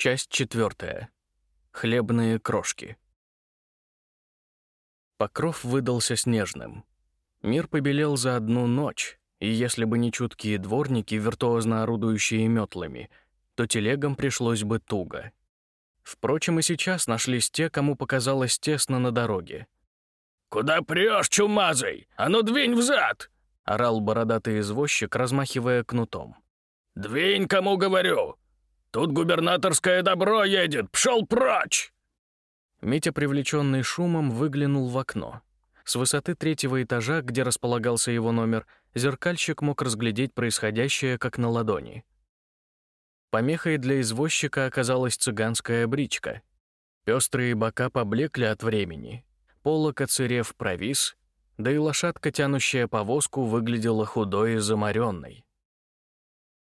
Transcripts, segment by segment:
Часть четвертая. Хлебные крошки. Покров выдался снежным. Мир побелел за одну ночь, и если бы не чуткие дворники, виртуозно орудующие метлами, то телегам пришлось бы туго. Впрочем, и сейчас нашлись те, кому показалось тесно на дороге. «Куда прешь, чумазый? А ну двинь взад!» — орал бородатый извозчик, размахивая кнутом. «Двинь, кому говорю! Тут губернаторское добро едет! Пшел прочь!» Митя, привлеченный шумом, выглянул в окно. С высоты третьего этажа, где располагался его номер, зеркальщик мог разглядеть происходящее как на ладони. Помехой для извозчика оказалась цыганская бричка. Пестрые бока поблекли от времени. Полок, оцерев, провис, да и лошадка, тянущая повозку, выглядела худой и заморенной.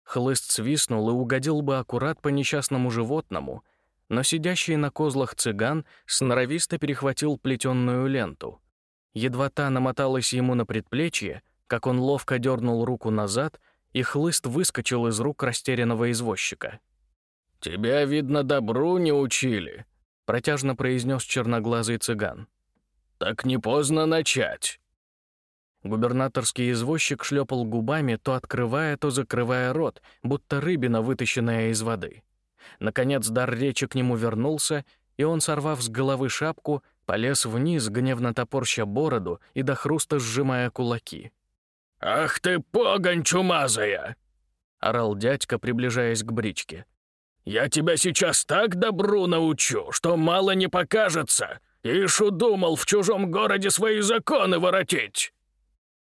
Хлыст свистнул и угодил бы аккурат по несчастному животному, но сидящий на козлах цыган сноровисто перехватил плетенную ленту. Едва та намоталась ему на предплечье, как он ловко дернул руку назад, и хлыст выскочил из рук растерянного извозчика. «Тебя, видно, добру не учили», — протяжно произнес черноглазый цыган. «Так не поздно начать». Губернаторский извозчик шлепал губами, то открывая, то закрывая рот, будто рыбина, вытащенная из воды. Наконец дар речи к нему вернулся, и он, сорвав с головы шапку, полез вниз, гневно топорща бороду и до хруста сжимая кулаки. «Ах ты, погонь чумазая!» — орал дядька, приближаясь к бричке. «Я тебя сейчас так добру научу, что мало не покажется. Ишь удумал в чужом городе свои законы воротить!»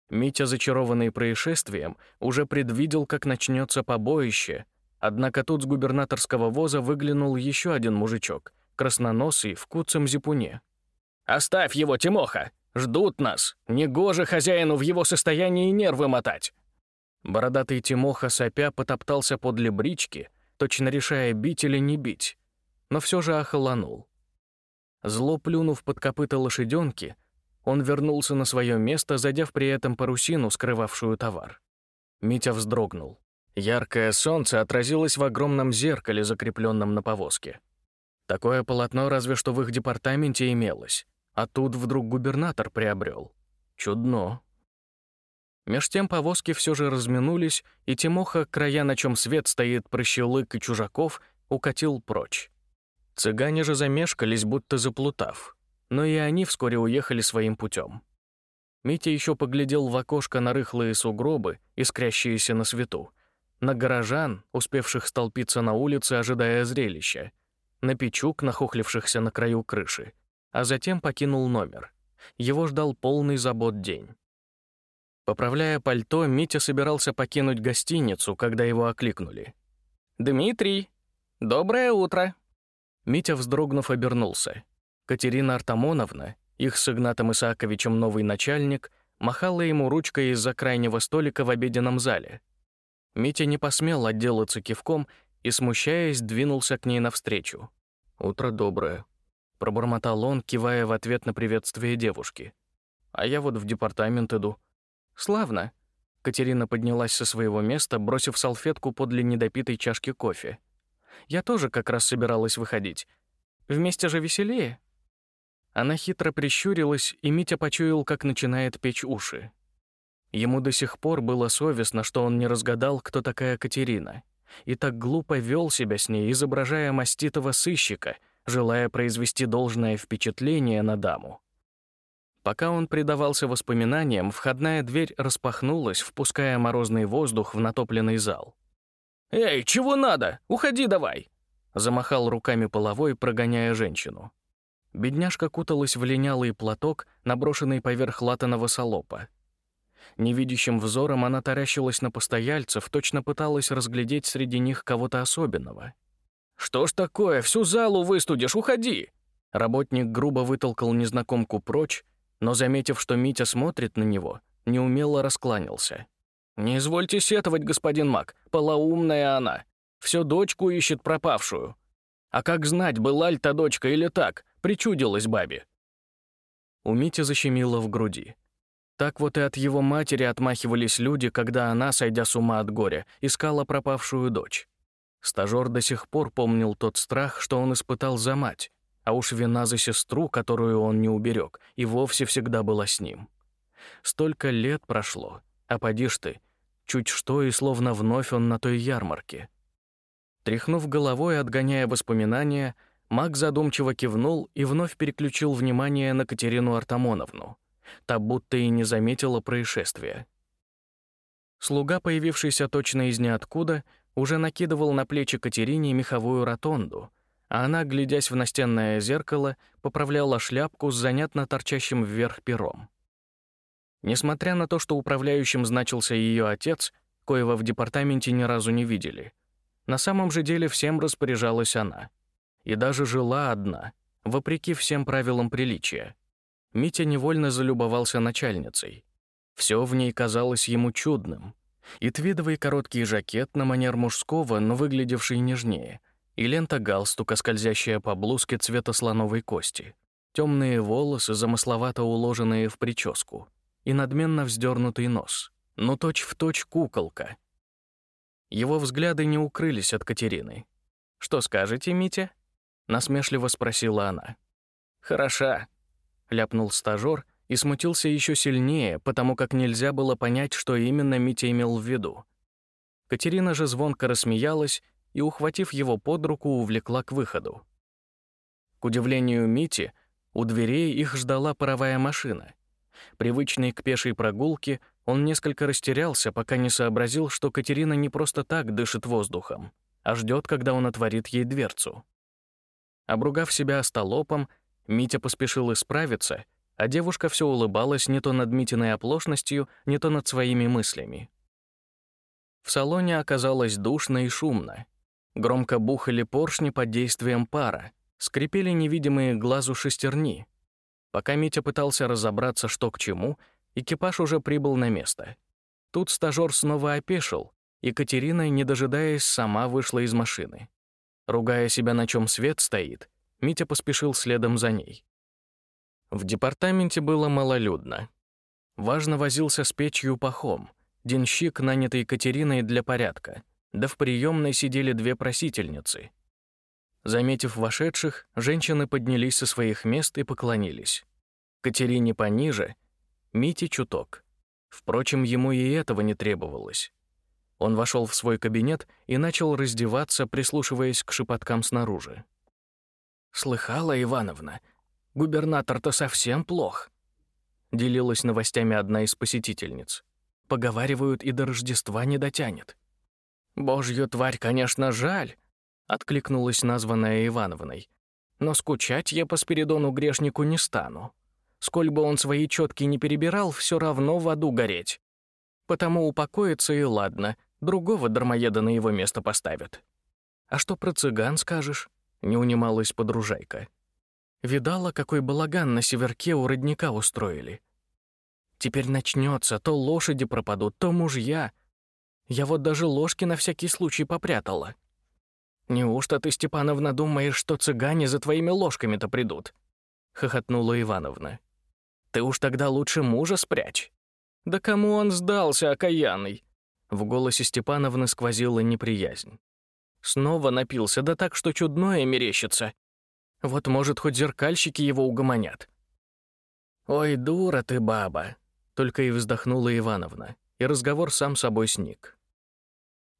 Митя, зачарованный происшествием, уже предвидел, как начнется побоище. Однако тут с губернаторского воза выглянул еще один мужичок, красноносый, в куцем зипуне. «Оставь его, Тимоха! Ждут нас! Негоже хозяину в его состоянии нервы мотать!» Бородатый Тимоха сопя потоптался подле брички, точно решая, бить или не бить, но все же охолонул. Зло плюнув под копыта лошаденки, он вернулся на свое место, задев при этом парусину, скрывавшую товар. Митя вздрогнул. Яркое солнце отразилось в огромном зеркале, закрепленном на повозке. Такое полотно разве что в их департаменте имелось, а тут вдруг губернатор приобрел. Чудно. Меж тем повозки все же разминулись, и Тимоха, края, на чем свет стоит прощелык и чужаков, укатил прочь. Цыгане же замешкались, будто заплутав но и они вскоре уехали своим путем. Митя еще поглядел в окошко на рыхлые сугробы, искрящиеся на свету, на горожан, успевших столпиться на улице, ожидая зрелища, на печук, нахохлившихся на краю крыши, а затем покинул номер. Его ждал полный забот день. Поправляя пальто, Митя собирался покинуть гостиницу, когда его окликнули. «Дмитрий, доброе утро!» Митя, вздрогнув, обернулся. Катерина Артамоновна, их с Игнатом Исааковичем новый начальник, махала ему ручкой из-за крайнего столика в обеденном зале. Митя не посмел отделаться кивком и, смущаясь, двинулся к ней навстречу. «Утро доброе», — пробормотал он, кивая в ответ на приветствие девушки. «А я вот в департамент иду». «Славно». Катерина поднялась со своего места, бросив салфетку подле недопитой чашки кофе. «Я тоже как раз собиралась выходить. Вместе же веселее». Она хитро прищурилась, и Митя почуял, как начинает печь уши. Ему до сих пор было совестно, что он не разгадал, кто такая Катерина, и так глупо вел себя с ней, изображая маститого сыщика, желая произвести должное впечатление на даму. Пока он предавался воспоминаниям, входная дверь распахнулась, впуская морозный воздух в натопленный зал. «Эй, чего надо? Уходи давай!» Замахал руками половой, прогоняя женщину. Бедняжка куталась в линялый платок, наброшенный поверх латаного солопа. Невидящим взором она таращилась на постояльцев, точно пыталась разглядеть среди них кого-то особенного. «Что ж такое? Всю залу выстудишь, уходи!» Работник грубо вытолкал незнакомку прочь, но, заметив, что Митя смотрит на него, неумело раскланялся. «Не извольте сетовать, господин Мак, полоумная она. Всё дочку ищет пропавшую. А как знать, была ли та дочка или так? Причудилась бабе. У Мити защемило в груди. Так вот и от его матери отмахивались люди, когда она, сойдя с ума от горя, искала пропавшую дочь. Стажёр до сих пор помнил тот страх, что он испытал за мать, а уж вина за сестру, которую он не уберег, и вовсе всегда была с ним. Столько лет прошло, а поди ж ты, чуть что и словно вновь он на той ярмарке. Тряхнув головой, отгоняя воспоминания, Маг задумчиво кивнул и вновь переключил внимание на Катерину Артамоновну. Та будто и не заметила происшествия. Слуга, появившийся точно из ниоткуда, уже накидывал на плечи Катерине меховую ротонду, а она, глядясь в настенное зеркало, поправляла шляпку с занятно торчащим вверх пером. Несмотря на то, что управляющим значился ее отец, коего в департаменте ни разу не видели, на самом же деле всем распоряжалась она. И даже жила одна, вопреки всем правилам приличия. Митя невольно залюбовался начальницей. Все в ней казалось ему чудным. И твидовый короткий жакет на манер мужского, но выглядевший нежнее, и лента галстука, скользящая по блузке цвета слоновой кости, темные волосы, замысловато уложенные в прическу, и надменно вздернутый нос, но точь-в-точь точь куколка. Его взгляды не укрылись от Катерины. «Что скажете, Митя?» — насмешливо спросила она. «Хороша», — ляпнул стажёр и смутился еще сильнее, потому как нельзя было понять, что именно Митя имел в виду. Катерина же звонко рассмеялась и, ухватив его под руку, увлекла к выходу. К удивлению Мити, у дверей их ждала паровая машина. Привычный к пешей прогулке, он несколько растерялся, пока не сообразил, что Катерина не просто так дышит воздухом, а ждет, когда он отворит ей дверцу. Обругав себя остолопом, Митя поспешил исправиться, а девушка все улыбалась не то над Митиной оплошностью, не то над своими мыслями. В салоне оказалось душно и шумно. Громко бухали поршни под действием пара, скрипели невидимые глазу шестерни. Пока Митя пытался разобраться, что к чему, экипаж уже прибыл на место. Тут стажёр снова опешил, и Катерина, не дожидаясь, сама вышла из машины. Ругая себя, на чем свет стоит, Митя поспешил следом за ней. В департаменте было малолюдно. Важно возился с печью пахом, денщик, нанятый Екатериной для порядка, да в приемной сидели две просительницы. Заметив вошедших, женщины поднялись со своих мест и поклонились. Катерине пониже, Мите чуток. Впрочем, ему и этого не требовалось. Он вошел в свой кабинет и начал раздеваться, прислушиваясь к шепоткам снаружи. «Слыхала, Ивановна, губернатор-то совсем плох», — делилась новостями одна из посетительниц. «Поговаривают, и до Рождества не дотянет». «Божью тварь, конечно, жаль», — откликнулась названная Ивановной. «Но скучать я по Спиридону грешнику не стану. Сколь бы он свои четки не перебирал, все равно в аду гореть. Потому упокоится и ладно, Другого дармоеда на его место поставят. А что про цыган скажешь? Не унималась подружайка. Видала, какой балаган на северке у родника устроили. Теперь начнется, то лошади пропадут, то мужья. Я вот даже ложки на всякий случай попрятала. Неужто ты, Степановна, думаешь, что цыгане за твоими ложками-то придут? Хохотнула Ивановна. Ты уж тогда лучше мужа спрячь. Да кому он сдался, окаянный? В голосе Степановны сквозила неприязнь. Снова напился, да так, что чудное мерещится. Вот, может, хоть зеркальщики его угомонят. «Ой, дура ты, баба!» — только и вздохнула Ивановна, и разговор сам собой сник.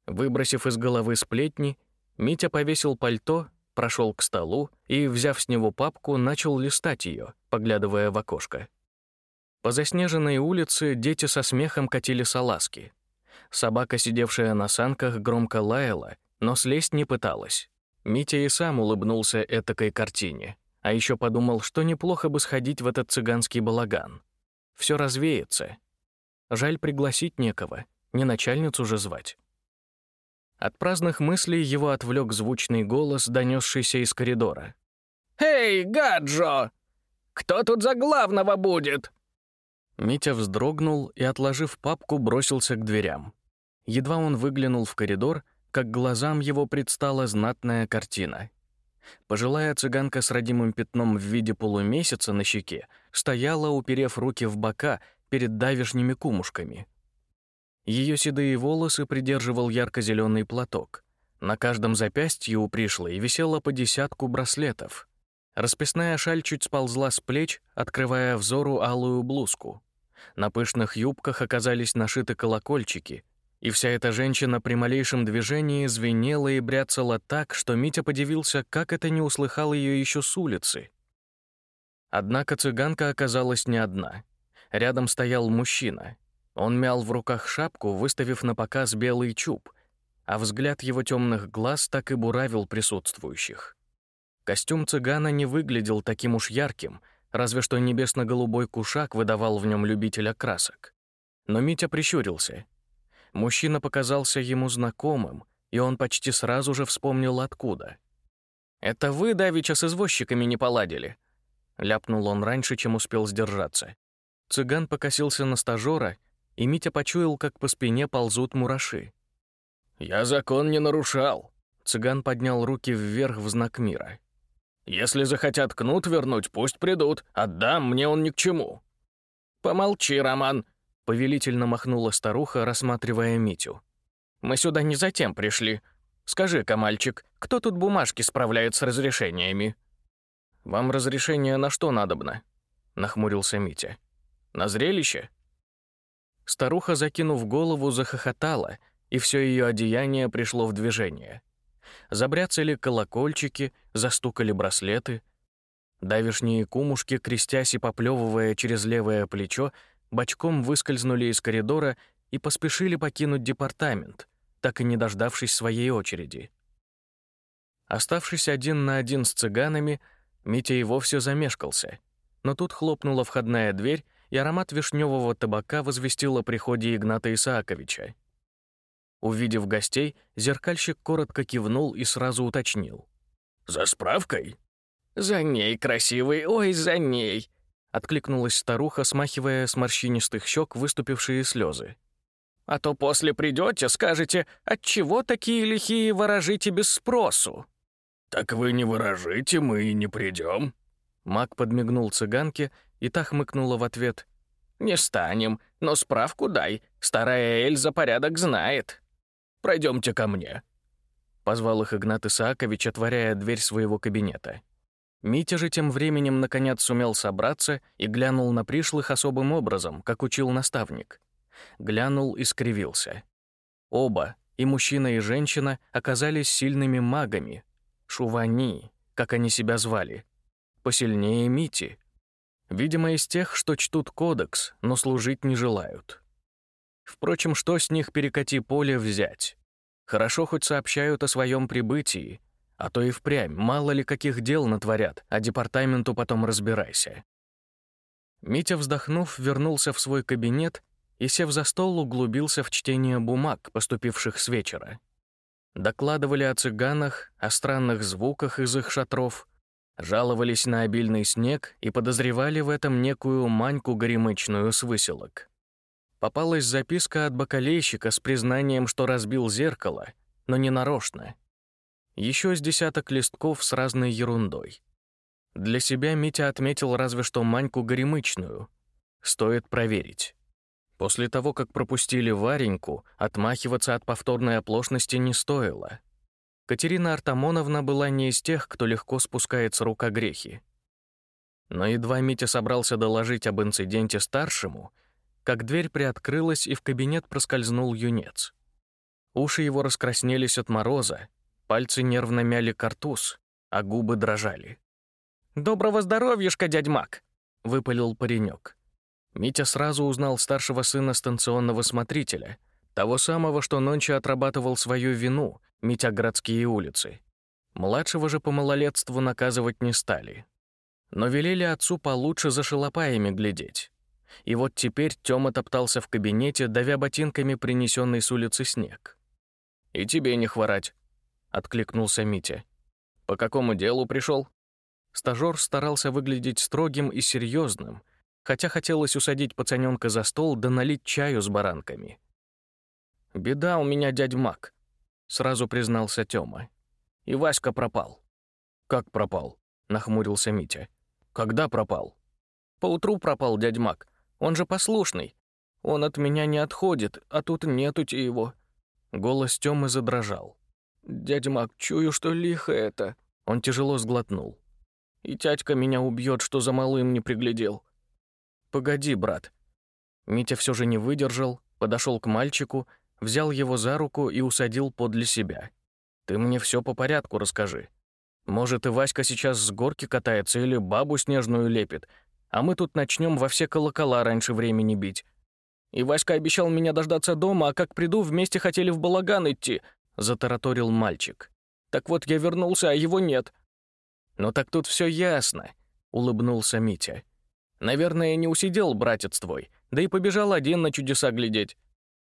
Выбросив из головы сплетни, Митя повесил пальто, прошел к столу и, взяв с него папку, начал листать ее, поглядывая в окошко. По заснеженной улице дети со смехом катили салазки. Собака, сидевшая на санках, громко лаяла, но слезть не пыталась. Митя и сам улыбнулся этакой картине, а еще подумал, что неплохо бы сходить в этот цыганский балаган. Все развеется. Жаль пригласить некого, не начальницу же звать. От праздных мыслей его отвлек звучный голос, донесшийся из коридора. «Эй, Гаджо! Кто тут за главного будет?» Митя вздрогнул и, отложив папку, бросился к дверям. Едва он выглянул в коридор, как глазам его предстала знатная картина. Пожилая цыганка с родимым пятном в виде полумесяца на щеке стояла, уперев руки в бока перед давишними кумушками. Ее седые волосы придерживал ярко зеленый платок, На каждом запястье у пришлой висело по десятку браслетов. Расписная шаль чуть сползла с плеч, открывая взору алую блузку. На пышных юбках оказались нашиты колокольчики, и вся эта женщина при малейшем движении звенела и бряцала так, что Митя подивился, как это не услыхал ее еще с улицы. Однако цыганка оказалась не одна. Рядом стоял мужчина. Он мял в руках шапку, выставив на показ белый чуб, а взгляд его темных глаз так и буравил присутствующих. Костюм цыгана не выглядел таким уж ярким, разве что небесно-голубой кушак выдавал в нем любителя красок. Но Митя прищурился. Мужчина показался ему знакомым, и он почти сразу же вспомнил откуда. «Это вы, давеча, с извозчиками не поладили?» Ляпнул он раньше, чем успел сдержаться. Цыган покосился на стажера, и Митя почуял, как по спине ползут мураши. «Я закон не нарушал». Цыган поднял руки вверх в знак мира. «Если захотят кнут вернуть, пусть придут. Отдам, мне он ни к чему». «Помолчи, Роман», — повелительно махнула старуха, рассматривая Митю. «Мы сюда не затем пришли. Скажи-ка, мальчик, кто тут бумажки справляет с разрешениями?» «Вам разрешение на что надобно?» — нахмурился Митя. «На зрелище?» Старуха, закинув голову, захохотала — и все ее одеяние пришло в движение. Забряцали колокольчики, застукали браслеты. Давишние кумушки, крестясь и поплевывая через левое плечо, бочком выскользнули из коридора и поспешили покинуть департамент, так и не дождавшись своей очереди. Оставшись один на один с цыганами, Митя и вовсе замешкался. Но тут хлопнула входная дверь, и аромат вишневого табака возвестил о приходе Игната Исааковича. Увидев гостей, зеркальщик коротко кивнул и сразу уточнил. «За справкой?» «За ней, красивый, ой, за ней!» Откликнулась старуха, смахивая с морщинистых щек выступившие слезы. «А то после придете, скажете, отчего такие лихие ворожите без спросу?» «Так вы не ворожите, мы и не придем». Маг подмигнул цыганке, и та хмыкнула в ответ. «Не станем, но справку дай, старая Эльза порядок знает». Пройдемте ко мне». Позвал их Игнат Исаакович, отворяя дверь своего кабинета. Митя же тем временем наконец сумел собраться и глянул на пришлых особым образом, как учил наставник. Глянул и скривился. Оба, и мужчина, и женщина, оказались сильными магами. Шувани, как они себя звали. Посильнее Мити. Видимо, из тех, что чтут кодекс, но служить не желают. Впрочем, что с них перекати поле взять? Хорошо хоть сообщают о своем прибытии, а то и впрямь, мало ли каких дел натворят, а департаменту потом разбирайся. Митя, вздохнув, вернулся в свой кабинет и, сев за стол, углубился в чтение бумаг, поступивших с вечера. Докладывали о цыганах, о странных звуках из их шатров, жаловались на обильный снег и подозревали в этом некую маньку горемычную с выселок. Попалась записка от бакалейщика с признанием, что разбил зеркало, но не нарочно. Еще с десяток листков с разной ерундой. Для себя Митя отметил разве что Маньку горемычную. Стоит проверить. После того, как пропустили Вареньку, отмахиваться от повторной оплошности не стоило. Катерина Артамоновна была не из тех, кто легко спускает с рук грехи. Но едва Митя собрался доложить об инциденте старшему — как дверь приоткрылась, и в кабинет проскользнул юнец. Уши его раскраснелись от мороза, пальцы нервно мяли картуз, а губы дрожали. «Доброго здоровьишка, дядь Мак!» — выпалил паренек. Митя сразу узнал старшего сына станционного смотрителя, того самого, что нонче отрабатывал свою вину, Митя городские улицы. Младшего же по малолетству наказывать не стали. Но велели отцу получше за шалопаями глядеть. И вот теперь Тёма топтался в кабинете, давя ботинками принесенный с улицы снег. «И тебе не хворать», — откликнулся Митя. «По какому делу пришел? Стажёр старался выглядеть строгим и серьезным, хотя хотелось усадить пацаненка за стол да налить чаю с баранками. «Беда у меня, дядь Мак», — сразу признался Тёма. «И Васька пропал». «Как пропал?» — нахмурился Митя. «Когда пропал?» «Поутру пропал дядь Мак. Он же послушный. Он от меня не отходит, а тут нету его». Голос Тёмы задрожал. «Дядя Мак, чую, что лихо это». Он тяжело сглотнул. «И тятька меня убьет, что за малым не приглядел». «Погоди, брат». Митя все же не выдержал, подошел к мальчику, взял его за руку и усадил подле себя. «Ты мне все по порядку расскажи. Может, и Васька сейчас с горки катается или бабу снежную лепит, а мы тут начнем во все колокола раньше времени бить. И Васька обещал меня дождаться дома, а как приду, вместе хотели в балаган идти», — затараторил мальчик. «Так вот я вернулся, а его нет». «Ну так тут все ясно», — улыбнулся Митя. «Наверное, не усидел братец твой, да и побежал один на чудеса глядеть».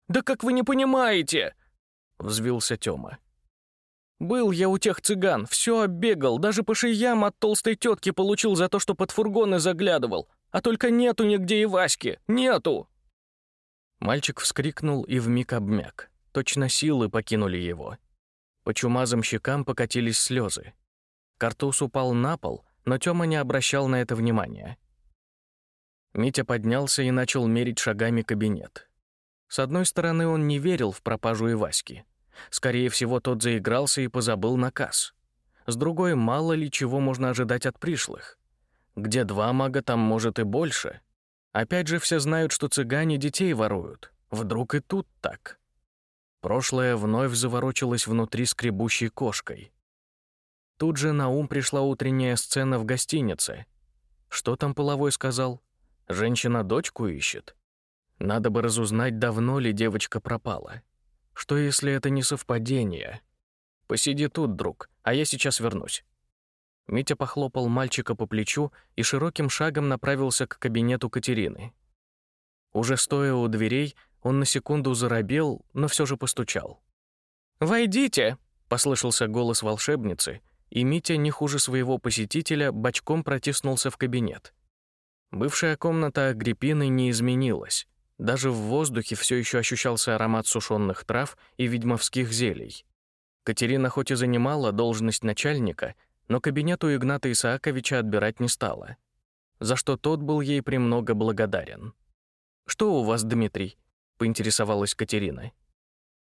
«Да как вы не понимаете?» — взвился Тёма. «Был я у тех цыган, все оббегал, даже по шеям от толстой тетки получил за то, что под фургоны заглядывал. А только нету нигде и Васьки, нету!» Мальчик вскрикнул и вмиг обмяк. Точно силы покинули его. По чумазым щекам покатились слезы. Картуз упал на пол, но Тёма не обращал на это внимания. Митя поднялся и начал мерить шагами кабинет. С одной стороны, он не верил в пропажу Иваськи. Скорее всего, тот заигрался и позабыл наказ. С другой, мало ли чего можно ожидать от пришлых. Где два мага, там, может, и больше. Опять же, все знают, что цыгане детей воруют. Вдруг и тут так. Прошлое вновь заворочилось внутри скребущей кошкой. Тут же на ум пришла утренняя сцена в гостинице. Что там половой сказал? Женщина дочку ищет. Надо бы разузнать, давно ли девочка пропала. Что, если это не совпадение? Посиди тут, друг, а я сейчас вернусь. Митя похлопал мальчика по плечу и широким шагом направился к кабинету Катерины. Уже стоя у дверей, он на секунду заробел, но все же постучал. «Войдите!» — послышался голос волшебницы, и Митя, не хуже своего посетителя, бочком протиснулся в кабинет. Бывшая комната Агриппины не изменилась. Даже в воздухе все еще ощущался аромат сушеных трав и ведьмовских зелий. Катерина хоть и занимала должность начальника, но кабинет у Игната Исааковича отбирать не стала, за что тот был ей премного благодарен. «Что у вас, Дмитрий?» — поинтересовалась Катерина.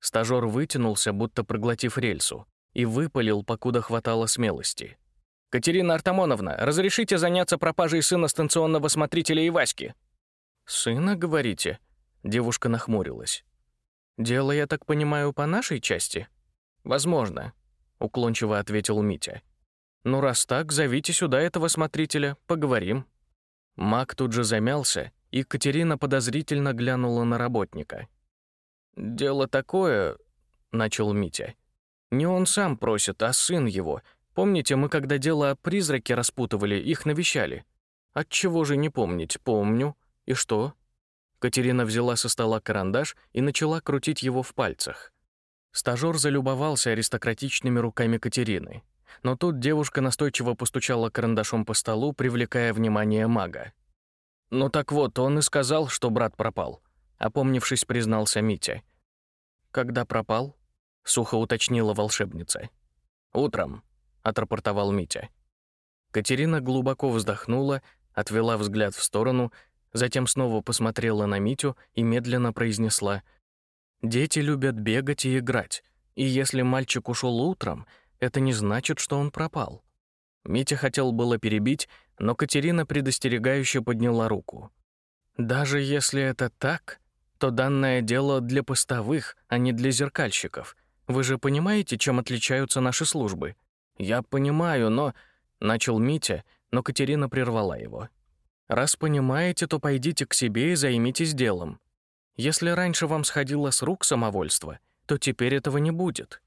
Стажёр вытянулся, будто проглотив рельсу, и выпалил, покуда хватало смелости. «Катерина Артамоновна, разрешите заняться пропажей сына станционного смотрителя Иваськи?» «Сына, говорите?» Девушка нахмурилась. «Дело, я так понимаю, по нашей части?» «Возможно», — уклончиво ответил Митя. «Ну, раз так, зовите сюда этого смотрителя, поговорим». Мак тут же замялся, и Катерина подозрительно глянула на работника. «Дело такое», — начал Митя. «Не он сам просит, а сын его. Помните, мы когда дело о призраке распутывали, их навещали? Отчего же не помнить? Помню. И что?» Катерина взяла со стола карандаш и начала крутить его в пальцах. Стажёр залюбовался аристократичными руками Катерины. Но тут девушка настойчиво постучала карандашом по столу, привлекая внимание мага. «Ну так вот, он и сказал, что брат пропал», — опомнившись, признался Митя. «Когда пропал?» — сухо уточнила волшебница. «Утром», — отрапортовал Митя. Катерина глубоко вздохнула, отвела взгляд в сторону затем снова посмотрела на Митю и медленно произнесла: "Дети любят бегать и играть, и если мальчик ушел утром, это не значит, что он пропал". Митя хотел было перебить, но Катерина предостерегающе подняла руку. Даже если это так, то данное дело для постовых, а не для зеркальщиков. Вы же понимаете, чем отличаются наши службы? Я понимаю, но начал Митя, но Катерина прервала его. Раз понимаете, то пойдите к себе и займитесь делом. Если раньше вам сходило с рук самовольство, то теперь этого не будет.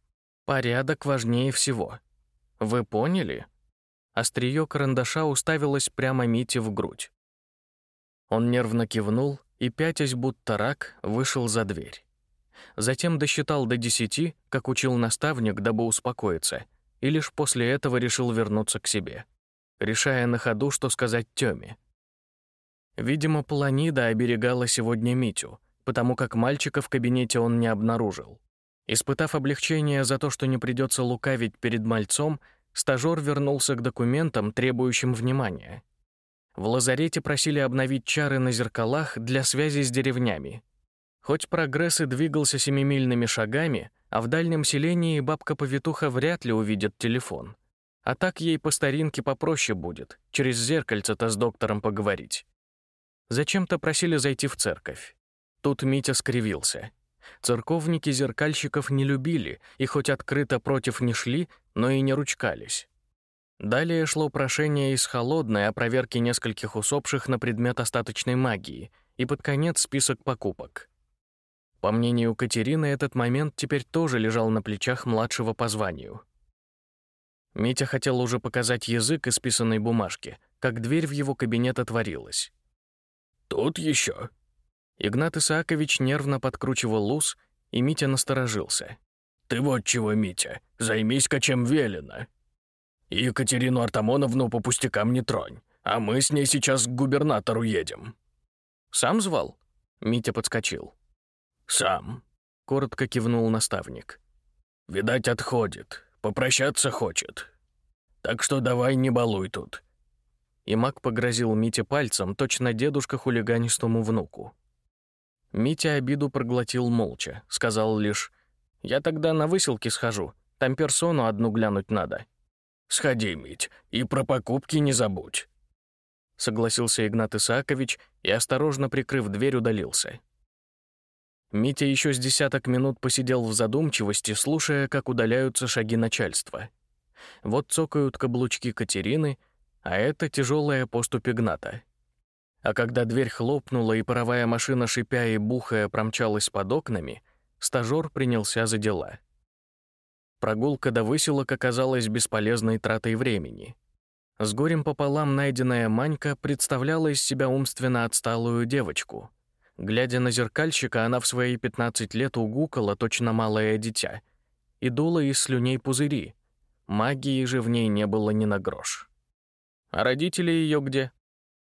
Порядок важнее всего. Вы поняли? Остриё карандаша уставилось прямо Мите в грудь. Он нервно кивнул и, пятясь будто рак, вышел за дверь. Затем досчитал до десяти, как учил наставник, дабы успокоиться, и лишь после этого решил вернуться к себе, решая на ходу, что сказать Тёме. Видимо, Планида оберегала сегодня Митю, потому как мальчика в кабинете он не обнаружил. Испытав облегчение за то, что не придется лукавить перед мальцом, стажёр вернулся к документам, требующим внимания. В лазарете просили обновить чары на зеркалах для связи с деревнями. Хоть прогресс и двигался семимильными шагами, А в дальнем селении бабка-повитуха вряд ли увидит телефон. А так ей по старинке попроще будет, через зеркальце-то с доктором поговорить. Зачем-то просили зайти в церковь. Тут Митя скривился. Церковники зеркальщиков не любили и хоть открыто против не шли, но и не ручкались. Далее шло прошение из холодной о проверке нескольких усопших на предмет остаточной магии и под конец список покупок. По мнению Катерины, этот момент теперь тоже лежал на плечах младшего по званию. Митя хотел уже показать язык исписанной бумажки, как дверь в его кабинет отворилась. «Тут еще. Игнат Исаакович нервно подкручивал ус, и Митя насторожился. «Ты вот чего, Митя, займись-ка чем велено. Екатерину Артамоновну по пустякам не тронь, а мы с ней сейчас к губернатору едем». «Сам звал?» Митя подскочил. «Сам», — коротко кивнул наставник. «Видать, отходит, попрощаться хочет. Так что давай не балуй тут». И маг погрозил Мите пальцем, точно дедушка хулиганистому внуку. Митя обиду проглотил молча, сказал лишь «Я тогда на выселке схожу, там персону одну глянуть надо». «Сходи, Мить, и про покупки не забудь», — согласился Игнат Исаакович и, осторожно прикрыв дверь, удалился. Митя еще с десяток минут посидел в задумчивости, слушая, как удаляются шаги начальства. Вот цокают каблучки Катерины, а это тяжелая поступь Игната. А когда дверь хлопнула и паровая машина, шипя и бухая, промчалась под окнами, стажёр принялся за дела. Прогулка до выселок оказалась бесполезной тратой времени. С горем пополам найденная Манька представляла из себя умственно отсталую девочку. Глядя на зеркальщика, она в свои 15 лет угукала точно малое дитя и дула из слюней пузыри. Магии же в ней не было ни на грош. А родители ее где?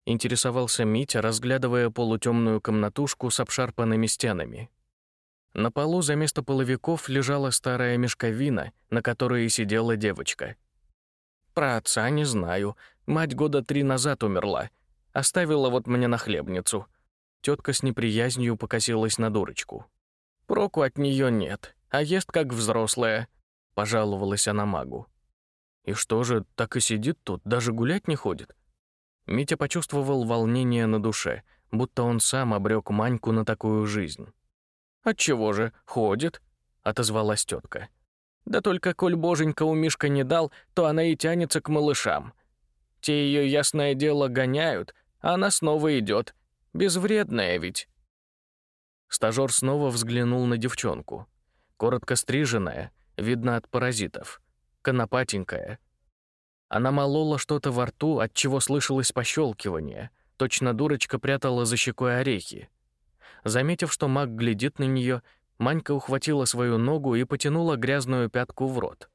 Интересовался Митя, разглядывая полутемную комнатушку с обшарпанными стенами. На полу за место половиков лежала старая мешковина, на которой сидела девочка. Про отца не знаю. Мать года три назад умерла. Оставила вот мне на хлебницу. Тетка с неприязнью покосилась на дурочку. Проку от нее нет, а ест как взрослая, пожаловалась она магу. И что же, так и сидит тут, даже гулять не ходит? Митя почувствовал волнение на душе, будто он сам обрек Маньку на такую жизнь. «Отчего же, ходит?» — отозвалась тетка. «Да только коль боженька у Мишка не дал, то она и тянется к малышам. Те ее, ясное дело, гоняют, а она снова идет. Безвредная ведь». Стажёр снова взглянул на девчонку. Коротко стриженная, видно от паразитов. Конопатенькая. Она молола что-то во рту, от чего слышалось пощелкивание. Точно дурочка прятала за щекой орехи. Заметив, что маг глядит на нее, Манька ухватила свою ногу и потянула грязную пятку в рот.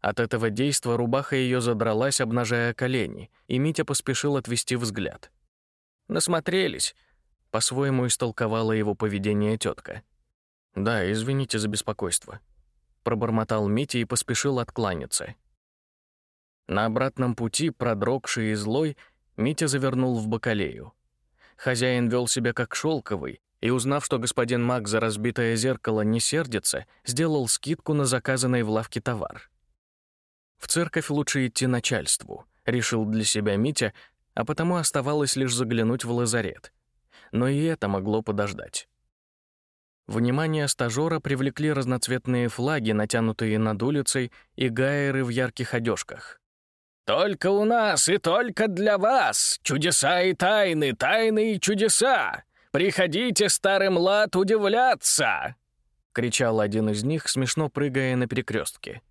От этого действа рубаха ее задралась, обнажая колени, и Митя поспешил отвести взгляд. «Насмотрелись», — по-своему истолковала его поведение тетка. «Да, извините за беспокойство», — пробормотал Митя и поспешил откланяться. На обратном пути, продрогший и злой, Митя завернул в бакалею. Хозяин вел себя как шелковый, и, узнав, что господин Мак за разбитое зеркало не сердится, сделал скидку на заказанный в лавке товар. В церковь лучше идти начальству, решил для себя Митя, а потому оставалось лишь заглянуть в лазарет. Но и это могло подождать. Внимание стажера привлекли разноцветные флаги, натянутые над улицей, и гайеры в ярких одежках. «Только у нас и только для вас! Чудеса и тайны, тайны и чудеса! Приходите, старый млад, удивляться!» — кричал один из них, смешно прыгая на перекрестке.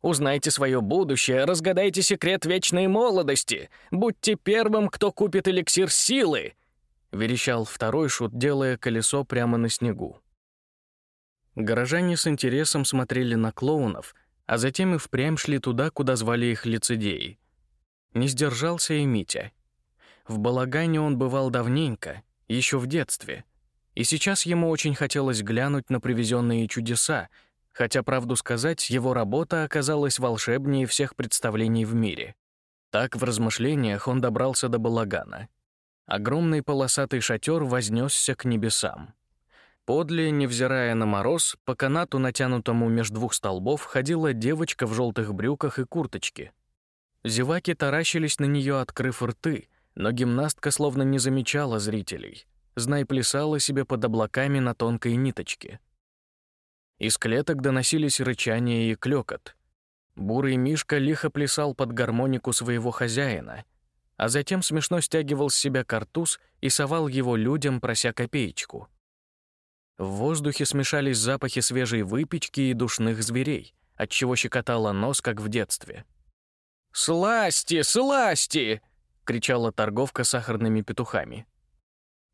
«Узнайте свое будущее, разгадайте секрет вечной молодости, будьте первым, кто купит эликсир силы!» — верещал второй шут, делая колесо прямо на снегу. Горожане с интересом смотрели на клоунов, а затем и впрямь шли туда, куда звали их лицедеи. Не сдержался и Митя. В балагане он бывал давненько, еще в детстве. И сейчас ему очень хотелось глянуть на привезенные чудеса, хотя, правду сказать, его работа оказалась волшебнее всех представлений в мире. Так в размышлениях он добрался до балагана. Огромный полосатый шатер вознесся к небесам. Подле, невзирая на мороз, по канату, натянутому между двух столбов, ходила девочка в желтых брюках и курточке. Зеваки таращились на нее, открыв рты, но гимнастка словно не замечала зрителей. Знай плясала себе под облаками на тонкой ниточке. Из клеток доносились рычание и клёкот. Бурый Мишка лихо плясал под гармонику своего хозяина, а затем смешно стягивал с себя картуз и совал его людям, прося копеечку. В воздухе смешались запахи свежей выпечки и душных зверей, отчего щекотало нос, как в детстве. «Сласти, сласти!» — кричала торговка сахарными петухами.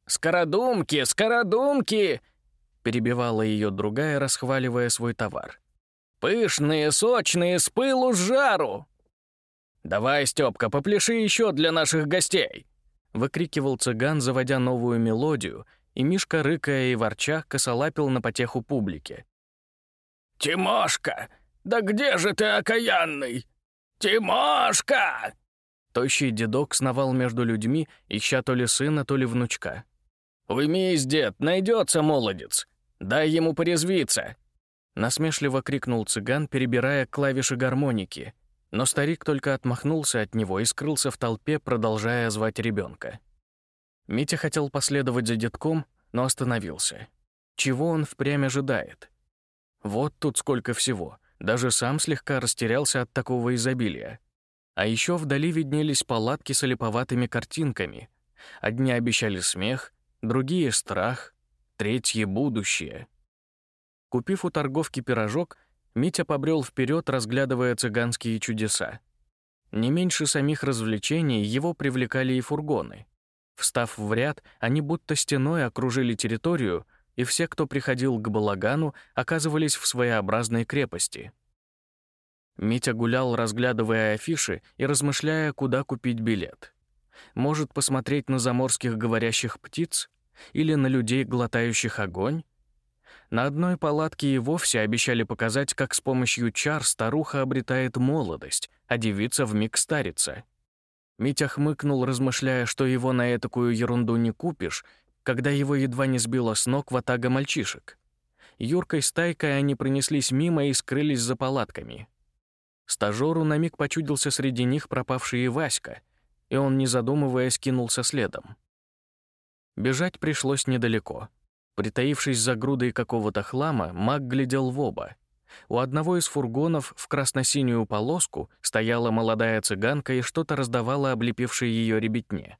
«Скородумки, скородумки!» — перебивала ее другая, расхваливая свой товар. «Пышные, сочные, с пылу с жару!» «Давай, Степка, попляши еще для наших гостей!» — выкрикивал цыган, заводя новую мелодию, и Мишка, рыкая и ворча, косолапил на потеху публики. «Тимошка, да где же ты, окаянный? Тимошка!» Тощий дедок сновал между людьми, ища то ли сына, то ли внучка. «Уймись, дед, найдется молодец! Дай ему порезвиться!» Насмешливо крикнул цыган, перебирая клавиши гармоники, но старик только отмахнулся от него и скрылся в толпе, продолжая звать ребенка. Митя хотел последовать за детком, но остановился. Чего он впрямь ожидает? Вот тут сколько всего. Даже сам слегка растерялся от такого изобилия. А еще вдали виднелись палатки с олиповатыми картинками. Одни обещали смех, другие — страх, третьи — будущее. Купив у торговки пирожок, Митя побрел вперед, разглядывая цыганские чудеса. Не меньше самих развлечений его привлекали и фургоны. Встав в ряд, они будто стеной окружили территорию, и все, кто приходил к балагану, оказывались в своеобразной крепости — Митя гулял, разглядывая афиши и размышляя, куда купить билет. Может, посмотреть на заморских говорящих птиц? Или на людей, глотающих огонь? На одной палатке и вовсе обещали показать, как с помощью чар старуха обретает молодость, а девица вмиг старится. Митя хмыкнул, размышляя, что его на этакую ерунду не купишь, когда его едва не сбило с ног ватага мальчишек. Юркой стайкой они пронеслись мимо и скрылись за палатками. Стажеру на миг почудился среди них пропавший Васька, и он, не задумываясь, кинулся следом. Бежать пришлось недалеко. Притаившись за грудой какого-то хлама, маг глядел в оба. У одного из фургонов в красно-синюю полоску стояла молодая цыганка и что-то раздавала облепившей ее ребятне.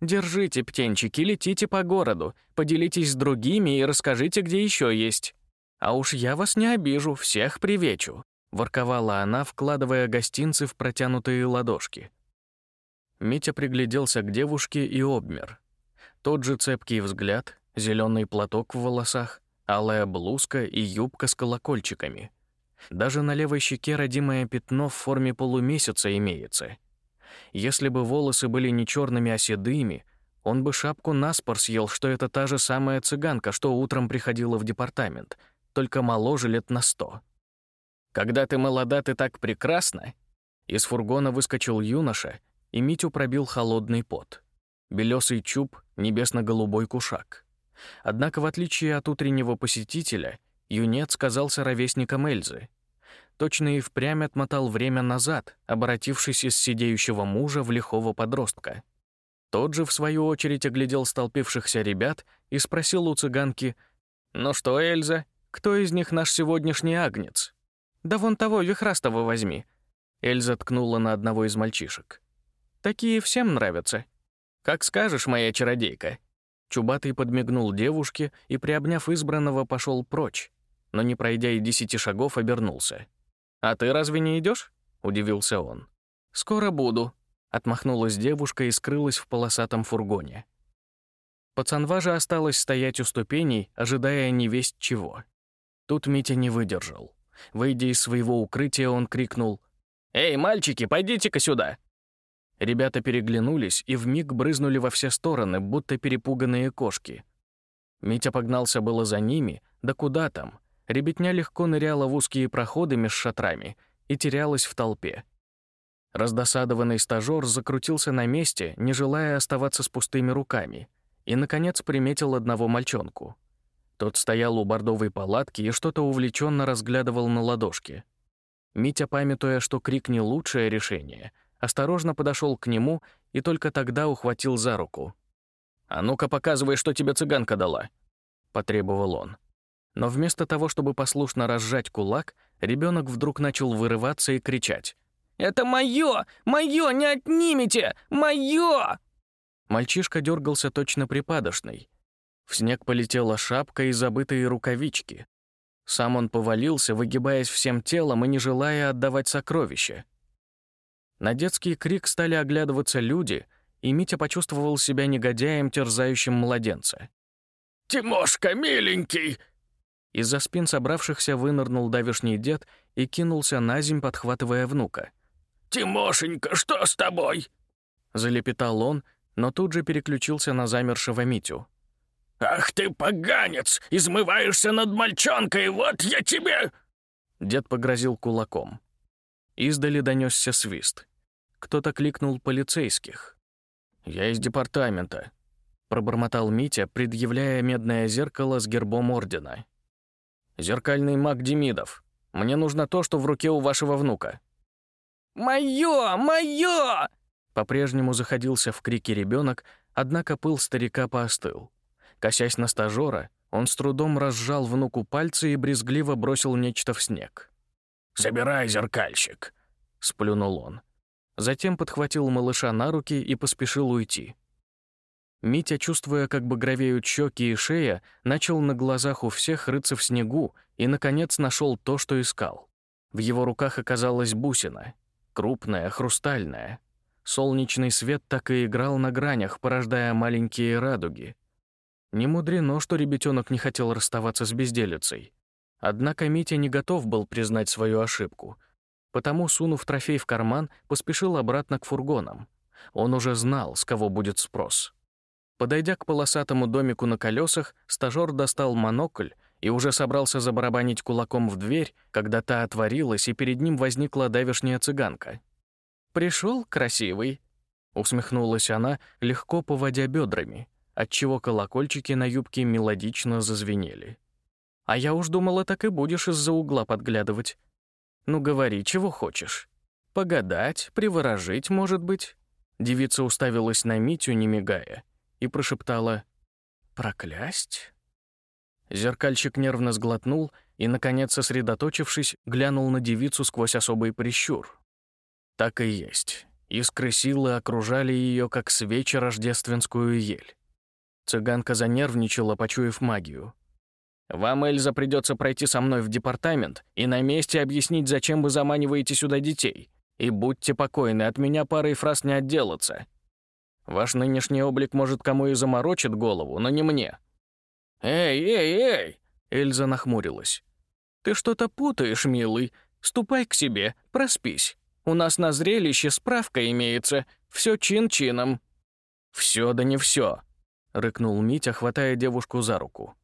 «Держите, птенчики, летите по городу, поделитесь с другими и расскажите, где еще есть. А уж я вас не обижу, всех привечу». — ворковала она, вкладывая гостинцы в протянутые ладошки. Митя пригляделся к девушке и обмер. Тот же цепкий взгляд, зеленый платок в волосах, алая блузка и юбка с колокольчиками. Даже на левой щеке родимое пятно в форме полумесяца имеется. Если бы волосы были не черными, а седыми, он бы шапку наспор съел, что это та же самая цыганка, что утром приходила в департамент, только моложе лет на сто. Когда ты молода, ты так прекрасна!» Из фургона выскочил юноша, и Митю пробил холодный пот. Белесый чуб, небесно-голубой кушак. Однако, в отличие от утреннего посетителя, юнец казался ровесником Эльзы. Точно и впрямь отмотал время назад, обратившись из сидеющего мужа в лихого подростка. Тот же, в свою очередь, оглядел столпившихся ребят и спросил у цыганки, «Ну что, Эльза, кто из них наш сегодняшний агнец?» «Да вон того вихрастого возьми». Эльза ткнула на одного из мальчишек. «Такие всем нравятся». «Как скажешь, моя чародейка». Чубатый подмигнул девушке и, приобняв избранного, пошел прочь, но, не пройдя и десяти шагов, обернулся. «А ты разве не идешь? удивился он. «Скоро буду», — отмахнулась девушка и скрылась в полосатом фургоне. Пацанва же осталась стоять у ступеней, ожидая невесть чего. Тут Митя не выдержал. Выйдя из своего укрытия, он крикнул «Эй, мальчики, пойдите-ка сюда!» Ребята переглянулись и вмиг брызнули во все стороны, будто перепуганные кошки. Митя погнался было за ними, да куда там. Ребятня легко ныряла в узкие проходы меж шатрами и терялась в толпе. Раздосадованный стажёр закрутился на месте, не желая оставаться с пустыми руками, и, наконец, приметил одного мальчонку. Тот стоял у бордовой палатки и что-то увлеченно разглядывал на ладошке. Митя, памятуя, что крик не лучшее решение, осторожно подошел к нему и только тогда ухватил за руку. «А ну-ка показывай, что тебе цыганка дала», — потребовал он. Но вместо того, чтобы послушно разжать кулак, ребенок вдруг начал вырываться и кричать. «Это моё! Моё! Не отнимите! Моё!» Мальчишка дергался точно припадочный. В снег полетела шапка и забытые рукавички. Сам он повалился, выгибаясь всем телом и не желая отдавать сокровища. На детский крик стали оглядываться люди, и Митя почувствовал себя негодяем, терзающим младенца. «Тимошка, миленький!» Из-за спин собравшихся вынырнул давишний дед и кинулся на земь, подхватывая внука. «Тимошенька, что с тобой?» Залепетал он, но тут же переключился на замершего Митю. «Ах ты, поганец! Измываешься над мальчонкой, вот я тебе...» Дед погрозил кулаком. Издали донесся свист. Кто-то кликнул полицейских. «Я из департамента», — пробормотал Митя, предъявляя медное зеркало с гербом ордена. «Зеркальный маг Демидов. Мне нужно то, что в руке у вашего внука». «Моё! Моё!» По-прежнему заходился в крики ребенок, однако пыл старика поостыл. Косясь на стажера, он с трудом разжал внуку пальцы и брезгливо бросил нечто в снег. «Забирай, зеркальщик!» — сплюнул он. Затем подхватил малыша на руки и поспешил уйти. Митя, чувствуя, как багровеют щеки и шея, начал на глазах у всех рыться в снегу и, наконец, нашел то, что искал. В его руках оказалась бусина, крупная, хрустальная. Солнечный свет так и играл на гранях, порождая маленькие радуги. Не мудрено, что ребятенок не хотел расставаться с безделицей. Однако Митя не готов был признать свою ошибку. Потому, сунув трофей в карман, поспешил обратно к фургонам. Он уже знал, с кого будет спрос. Подойдя к полосатому домику на колесах, стажёр достал монокль и уже собрался забарабанить кулаком в дверь, когда та отворилась, и перед ним возникла давешняя цыганка. «Пришел, красивый?» — усмехнулась она, легко поводя бедрами отчего колокольчики на юбке мелодично зазвенели. «А я уж думала, так и будешь из-за угла подглядывать. Ну, говори, чего хочешь. Погадать, приворожить, может быть?» Девица уставилась на Митю, не мигая, и прошептала «Проклясть?» Зеркальщик нервно сглотнул и, наконец, сосредоточившись, глянул на девицу сквозь особый прищур. Так и есть. Искры силы окружали ее, как свечи рождественскую ель. Цыганка занервничала, почуяв магию. «Вам, Эльза, придется пройти со мной в департамент и на месте объяснить, зачем вы заманиваете сюда детей. И будьте покойны, от меня парой фраз не отделаться. Ваш нынешний облик, может, кому и заморочит голову, но не мне». «Эй, эй, эй!» — Эльза нахмурилась. «Ты что-то путаешь, милый. Ступай к себе, проспись. У нас на зрелище справка имеется. Все чин-чином». «Все да не все», — рыкнул Митя, хватая девушку за руку.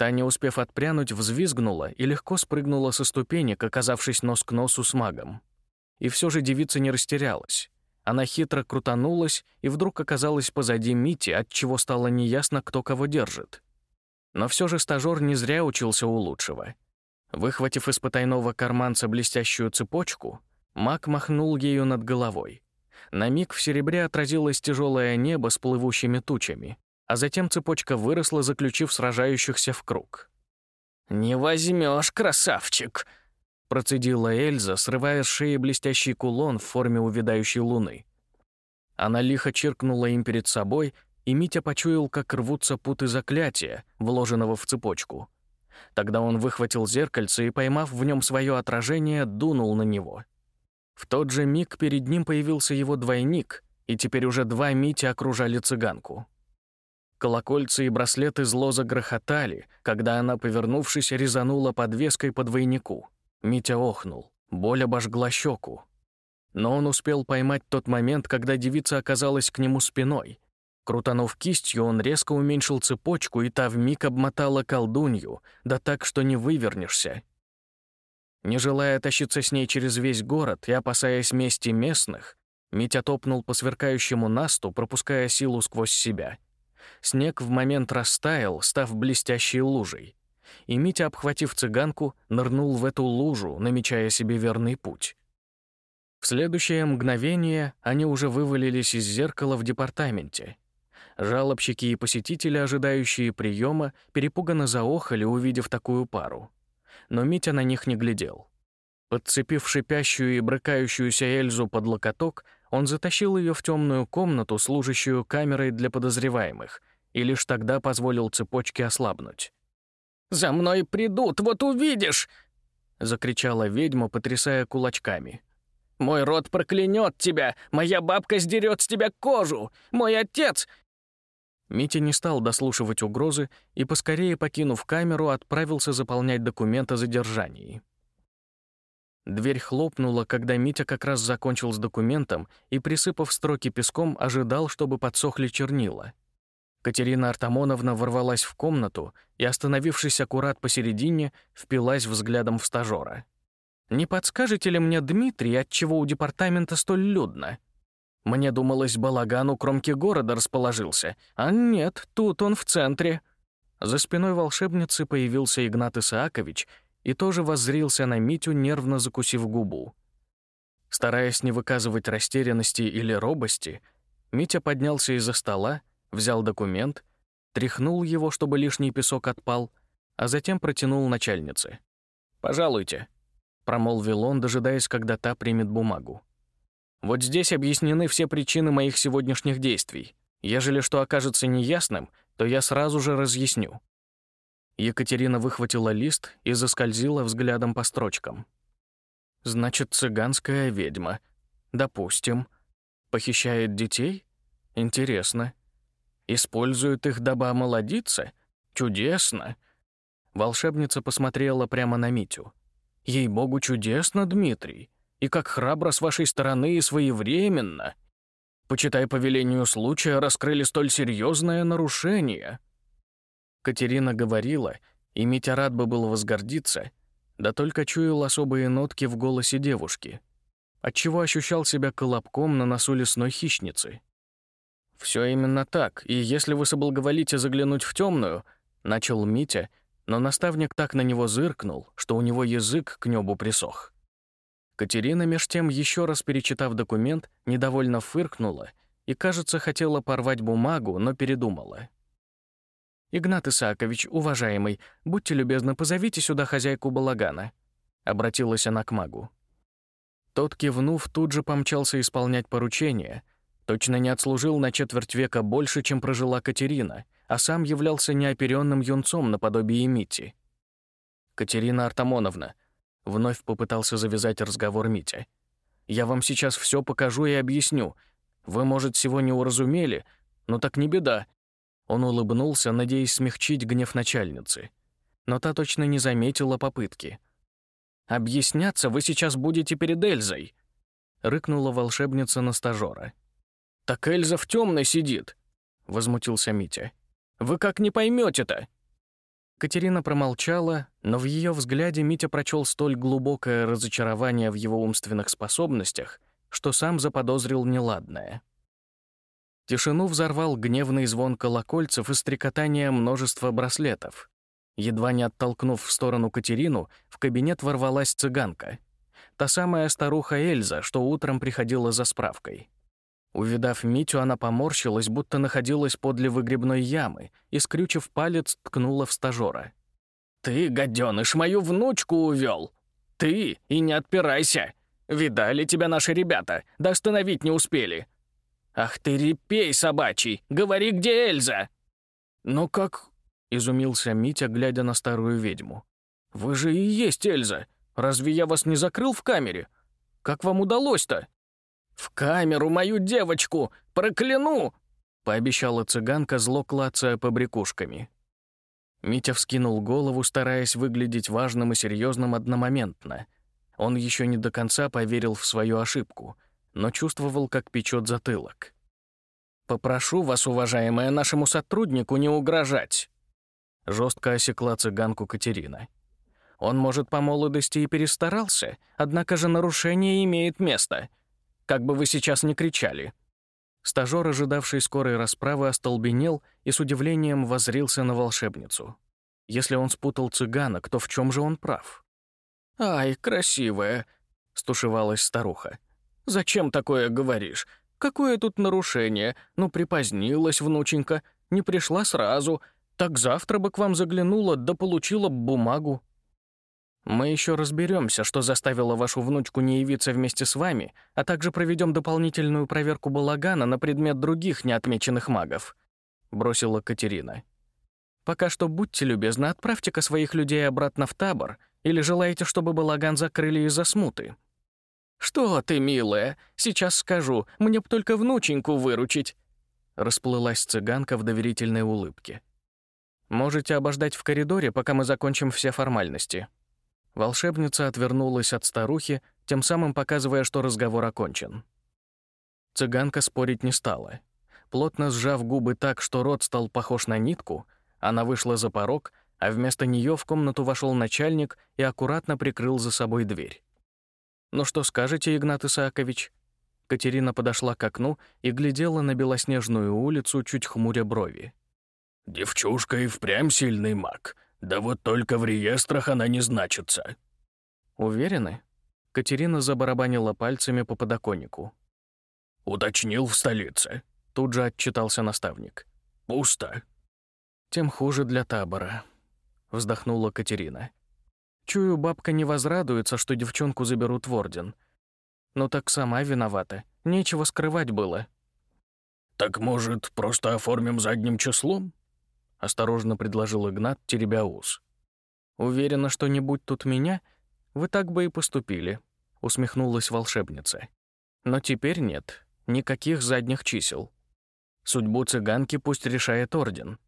Та, не успев отпрянуть, взвизгнула и легко спрыгнула со ступенек, оказавшись нос к носу с магом. И все же девица не растерялась. Она хитро крутанулась и вдруг оказалась позади Мити, от чего стало неясно, кто кого держит. Но все же стажёр не зря учился у лучшего. Выхватив из потайного карманца блестящую цепочку, маг махнул ею над головой. На миг в серебре отразилось тяжелое небо с плывущими тучами, а затем цепочка выросла, заключив сражающихся в круг. «Не возьмешь, красавчик!» процедила Эльза, срывая с шеи блестящий кулон в форме увядающей луны. Она лихо чиркнула им перед собой, и Митя почуял, как рвутся путы заклятия, вложенного в цепочку. Тогда он выхватил зеркальце и, поймав в нем свое отражение, дунул на него. В тот же миг перед ним появился его двойник, и теперь уже два Митя окружали цыганку. Колокольцы и браслеты зло загрохотали, когда она, повернувшись, резанула подвеской по двойнику. Митя охнул. Боль обожгла щеку. Но он успел поймать тот момент, когда девица оказалась к нему спиной. Крутанув кистью, он резко уменьшил цепочку, и та вмиг обмотала колдунью, да так, что не вывернешься. Не желая тащиться с ней через весь город и опасаясь мести местных, Митя топнул по сверкающему насту, пропуская силу сквозь себя — снег в момент растаял, став блестящей лужей. И Митя, обхватив цыганку, нырнул в эту лужу, намечая себе верный путь. В следующее мгновение они уже вывалились из зеркала в департаменте. Жалобщики и посетители, ожидающие приема, перепуганно заохали, увидев такую пару. Но Митя на них не глядел. Подцепив шипящую и брыкающуюся Эльзу под локоток, он затащил ее в темную комнату, служащую камерой для подозреваемых, и лишь тогда позволил цепочке ослабнуть. «За мной придут, вот увидишь!» — закричала ведьма, потрясая кулачками. «Мой род проклянет тебя! Моя бабка сдерет с тебя кожу! Мой отец!» Митя не стал дослушивать угрозы и, поскорее покинув камеру, отправился заполнять документ о задержании. Дверь хлопнула, когда Митя как раз закончил с документом и, присыпав строки песком, ожидал, чтобы подсохли чернила. Катерина Артамоновна ворвалась в комнату и, остановившись аккурат посередине, впилась взглядом в стажера. «Не подскажете ли мне, Дмитрий, отчего у департамента столь людно? Мне думалось, балаган у кромки города расположился, а нет, тут он в центре». За спиной волшебницы появился Игнат Исаакович и тоже воззрился на Митю, нервно закусив губу. Стараясь не выказывать растерянности или робости, Митя поднялся из-за стола, взял документ, тряхнул его, чтобы лишний песок отпал, а затем протянул начальнице. «Пожалуйте», — промолвил он, дожидаясь, когда та примет бумагу. «Вот здесь объяснены все причины моих сегодняшних действий. Ежели что окажется неясным, то я сразу же разъясню». Екатерина выхватила лист и заскользила взглядом по строчкам. «Значит, цыганская ведьма. Допустим. Похищает детей? Интересно. Использует их, дабы омолодиться? Чудесно!» Волшебница посмотрела прямо на Митю. «Ей-богу, чудесно, Дмитрий. И как храбро с вашей стороны и своевременно. Почитай по велению случая, раскрыли столь серьезное нарушение». Катерина говорила, и Митя рад бы был возгордиться, да только чуял особые нотки в голосе девушки, отчего ощущал себя колобком на носу лесной хищницы. Все именно так, и если вы соблаговолите заглянуть в темную, начал Митя, но наставник так на него зыркнул, что у него язык к небу присох. Катерина, меж тем, еще раз перечитав документ, недовольно фыркнула и, кажется, хотела порвать бумагу, но передумала. «Игнат Исаакович, уважаемый, будьте любезны, позовите сюда хозяйку балагана», — обратилась она к магу. Тот, кивнув, тут же помчался исполнять поручение. Точно не отслужил на четверть века больше, чем прожила Катерина, а сам являлся неоперенным юнцом наподобие Мити. «Катерина Артамоновна», — вновь попытался завязать разговор Митя, «я вам сейчас все покажу и объясню. Вы, может, всего не уразумели, но так не беда, он улыбнулся, надеясь смягчить гнев начальницы. Но та точно не заметила попытки. «Объясняться вы сейчас будете перед Эльзой», — рыкнула волшебница на стажера. «Так Эльза в темной сидит», — возмутился Митя. «Вы как не поймете-то?» Катерина промолчала, но в ее взгляде Митя прочел столь глубокое разочарование в его умственных способностях, что сам заподозрил неладное. Тишину взорвал гневный звон колокольцев и стрекотание множества браслетов. Едва не оттолкнув в сторону Катерину, в кабинет ворвалась цыганка. Та самая старуха Эльза, что утром приходила за справкой. Увидав Митю, она поморщилась, будто находилась подле выгребной ямы, и, скрючив палец, ткнула в стажера. «Ты, гаденыш, мою внучку увел! Ты и не отпирайся! Видали тебя наши ребята, да остановить не успели! «Ах ты репей собачий! Говори, где Эльза!» «Ну как?» — изумился Митя, глядя на старую ведьму. «Вы же и есть Эльза! Разве я вас не закрыл в камере? Как вам удалось-то?» «В камеру мою девочку! Прокляну!» — пообещала цыганка, зло клацая побрякушками. Митя вскинул голову, стараясь выглядеть важным и серьезным одномоментно. Он еще не до конца поверил в свою ошибку — но чувствовал, как печет затылок. «Попрошу вас, уважаемая, нашему сотруднику не угрожать», — жестко осекла цыганку Катерина. «Он, может, по молодости и перестарался, однако же нарушение имеет место, как бы вы сейчас ни кричали. Стажёр, ожидавший скорой расправы, остолбенел и с удивлением воззрился на волшебницу. Если он спутал цыганок, то в чем же он прав? «Ай, красивая!» — стушевалась старуха. «Зачем такое говоришь? Какое тут нарушение? Ну, припозднилась внученька, не пришла сразу. Так завтра бы к вам заглянула, да получила бумагу». «Мы еще разберемся, что заставило вашу внучку не явиться вместе с вами, а также проведем дополнительную проверку балагана на предмет других неотмеченных магов», — бросила Катерина. «Пока что будьте любезны, отправьте-ка своих людей обратно в табор, или желаете, чтобы балаган закрыли из-за смуты?» «Что ты, милая? Сейчас скажу. Мне б только внученьку выручить». Расплылась цыганка в доверительной улыбке. «Можете обождать в коридоре, пока мы закончим все формальности». Волшебница отвернулась от старухи, тем самым показывая, что разговор окончен. Цыганка спорить не стала. Плотно сжав губы так, что рот стал похож на нитку, она вышла за порог, а вместо нее в комнату вошел начальник и аккуратно прикрыл за собой дверь. «Ну что скажете, Игнат Исаакович?» Катерина подошла к окну и глядела на белоснежную улицу, чуть хмуря брови. «Девчушка и впрямь сильный маг. Да вот только в реестрах она не значится». «Уверены?» Катерина забарабанила пальцами по подоконнику. «Уточнил в столице», — тут же отчитался наставник. «Пусто». «Тем хуже для табора», — вздохнула Катерина. Чую, бабка не возрадуется, что девчонку заберут в орден. Но так сама виновата. Нечего скрывать было. «Так, может, просто оформим задним числом?» — осторожно предложил Игнат, теребя ус. «Уверена, что не будь тут меня, вы так бы и поступили», — усмехнулась волшебница. «Но теперь нет, никаких задних чисел. Судьбу цыганки пусть решает орден.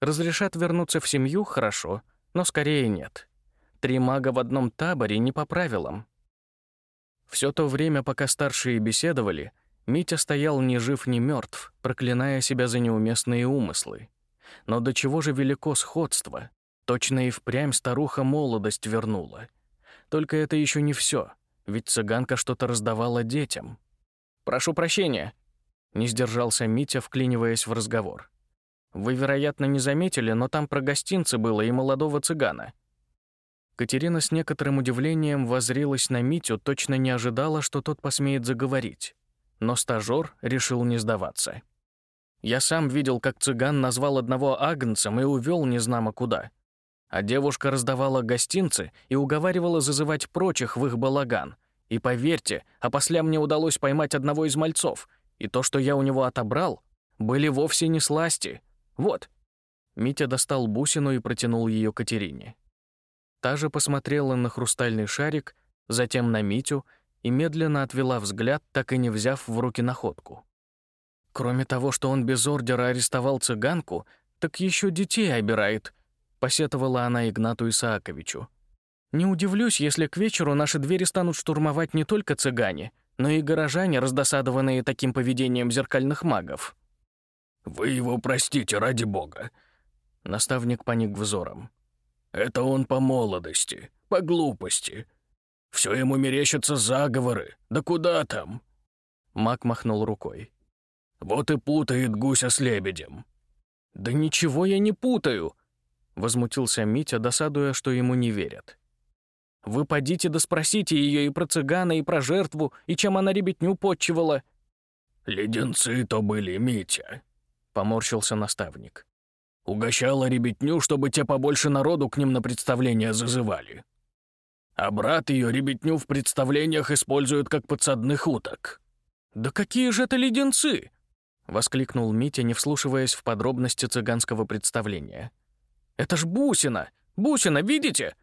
Разрешат вернуться в семью — хорошо, но скорее нет. Три мага в одном таборе не по правилам. Все то время, пока старшие беседовали, Митя стоял ни жив, ни мертв, проклиная себя за неуместные умыслы. Но до чего же велико сходство? Точно и впрямь старуха молодость вернула. Только это еще не все, ведь цыганка что-то раздавала детям. «Прошу прощения», — не сдержался Митя, вклиниваясь в разговор. «Вы, вероятно, не заметили, но там про гостинцы было и молодого цыгана. Катерина с некоторым удивлением воззрелась на Митю, точно не ожидала, что тот посмеет заговорить. Но стажёр решил не сдаваться. Я сам видел, как цыган назвал одного агнцем и увёл незнамо куда. А девушка раздавала гостинцы и уговаривала зазывать прочих в их балаган. И поверьте, а после мне удалось поймать одного из мальцов, и то, что я у него отобрал, были вовсе не сласти. Вот. Митя достал бусину и протянул её Катерине. Та же посмотрела на хрустальный шарик, затем на Митю и медленно отвела взгляд, так и не взяв в руки находку. Кроме того, что он без ордера арестовал цыганку, так еще детей обирает, посетовала она Игнату Исааковичу. Не удивлюсь, если к вечеру наши двери станут штурмовать не только цыгане, но и горожане, раздосадованные таким поведением зеркальных магов. «Вы его простите, ради бога!» Наставник паник взором. Это он по молодости, по глупости. Все ему мерещатся заговоры. Да куда там?» Мак махнул рукой. «Вот и путает гуся с лебедем». «Да ничего я не путаю!» Возмутился Митя, досадуя, что ему не верят. «Вы подите да спросите ее и про цыгана, и про жертву, и чем она ребятню подчивала». «Леденцы то были, Митя», — поморщился наставник. Угощала ребятню, чтобы те побольше народу к ним на представления зазывали. А брат ее ребятню в представлениях использует как подсадных уток. «Да какие же это леденцы!» — воскликнул Митя, не вслушиваясь в подробности цыганского представления. «Это ж бусина! Бусина, видите?»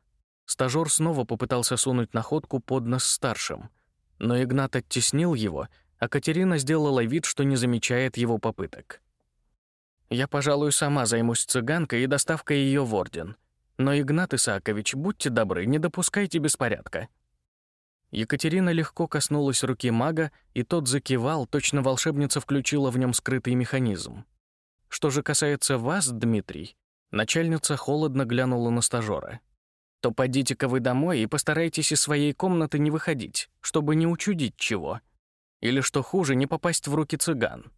Стажёр снова попытался сунуть находку под нос старшим, но Игнат оттеснил его, а Катерина сделала вид, что не замечает его попыток. Я, пожалуй, сама займусь цыганкой и доставкой ее в орден. Но, Игнат Исаакович, будьте добры, не допускайте беспорядка». Екатерина легко коснулась руки мага, и тот закивал, точно волшебница включила в нем скрытый механизм. Что же касается вас, Дмитрий, начальница холодно глянула на стажера. То подите-ка вы домой и постарайтесь из своей комнаты не выходить, чтобы не учудить чего. Или, что хуже, не попасть в руки цыган.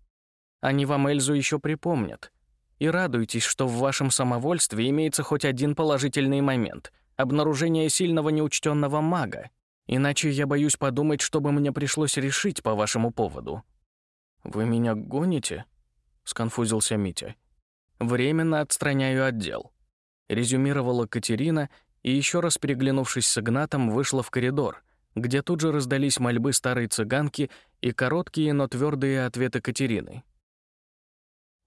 Они вам Эльзу еще припомнят. И радуйтесь, что в вашем самовольстве имеется хоть один положительный момент — обнаружение сильного неучтенного мага. Иначе я боюсь подумать, что бы мне пришлось решить по вашему поводу». «Вы меня гоните?» — сконфузился Митя. «Временно отстраняю отдел», — резюмировала Катерина и, еще раз переглянувшись с Игнатом, вышла в коридор, где тут же раздались мольбы старой цыганки и короткие, но твердые ответы Катерины.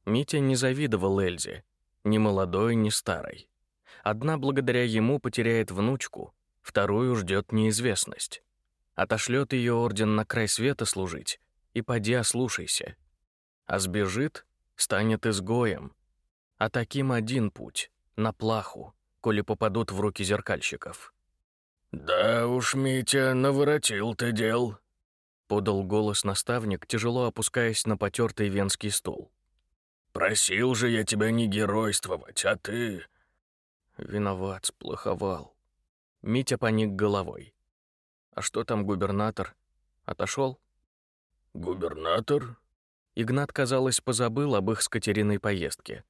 Митя не завидовал Эльзе, ни молодой, ни старой. Одна благодаря ему потеряет внучку, вторую ждет неизвестность. Отошлет ее орден на край света служить, и поди ослушайся. А сбежит, станет изгоем. А таким один путь — на плаху, коли попадут в руки зеркальщиков. «Да уж, Митя, наворотил ты дел», — подал голос наставник, тяжело опускаясь на потертый венский стул. «Просил же я тебя не геройствовать, а ты...» Виноват, сплоховал. Митя поник головой. А что там губернатор? Отошел? Губернатор? Игнат, казалось, позабыл об их с Катериной поездке.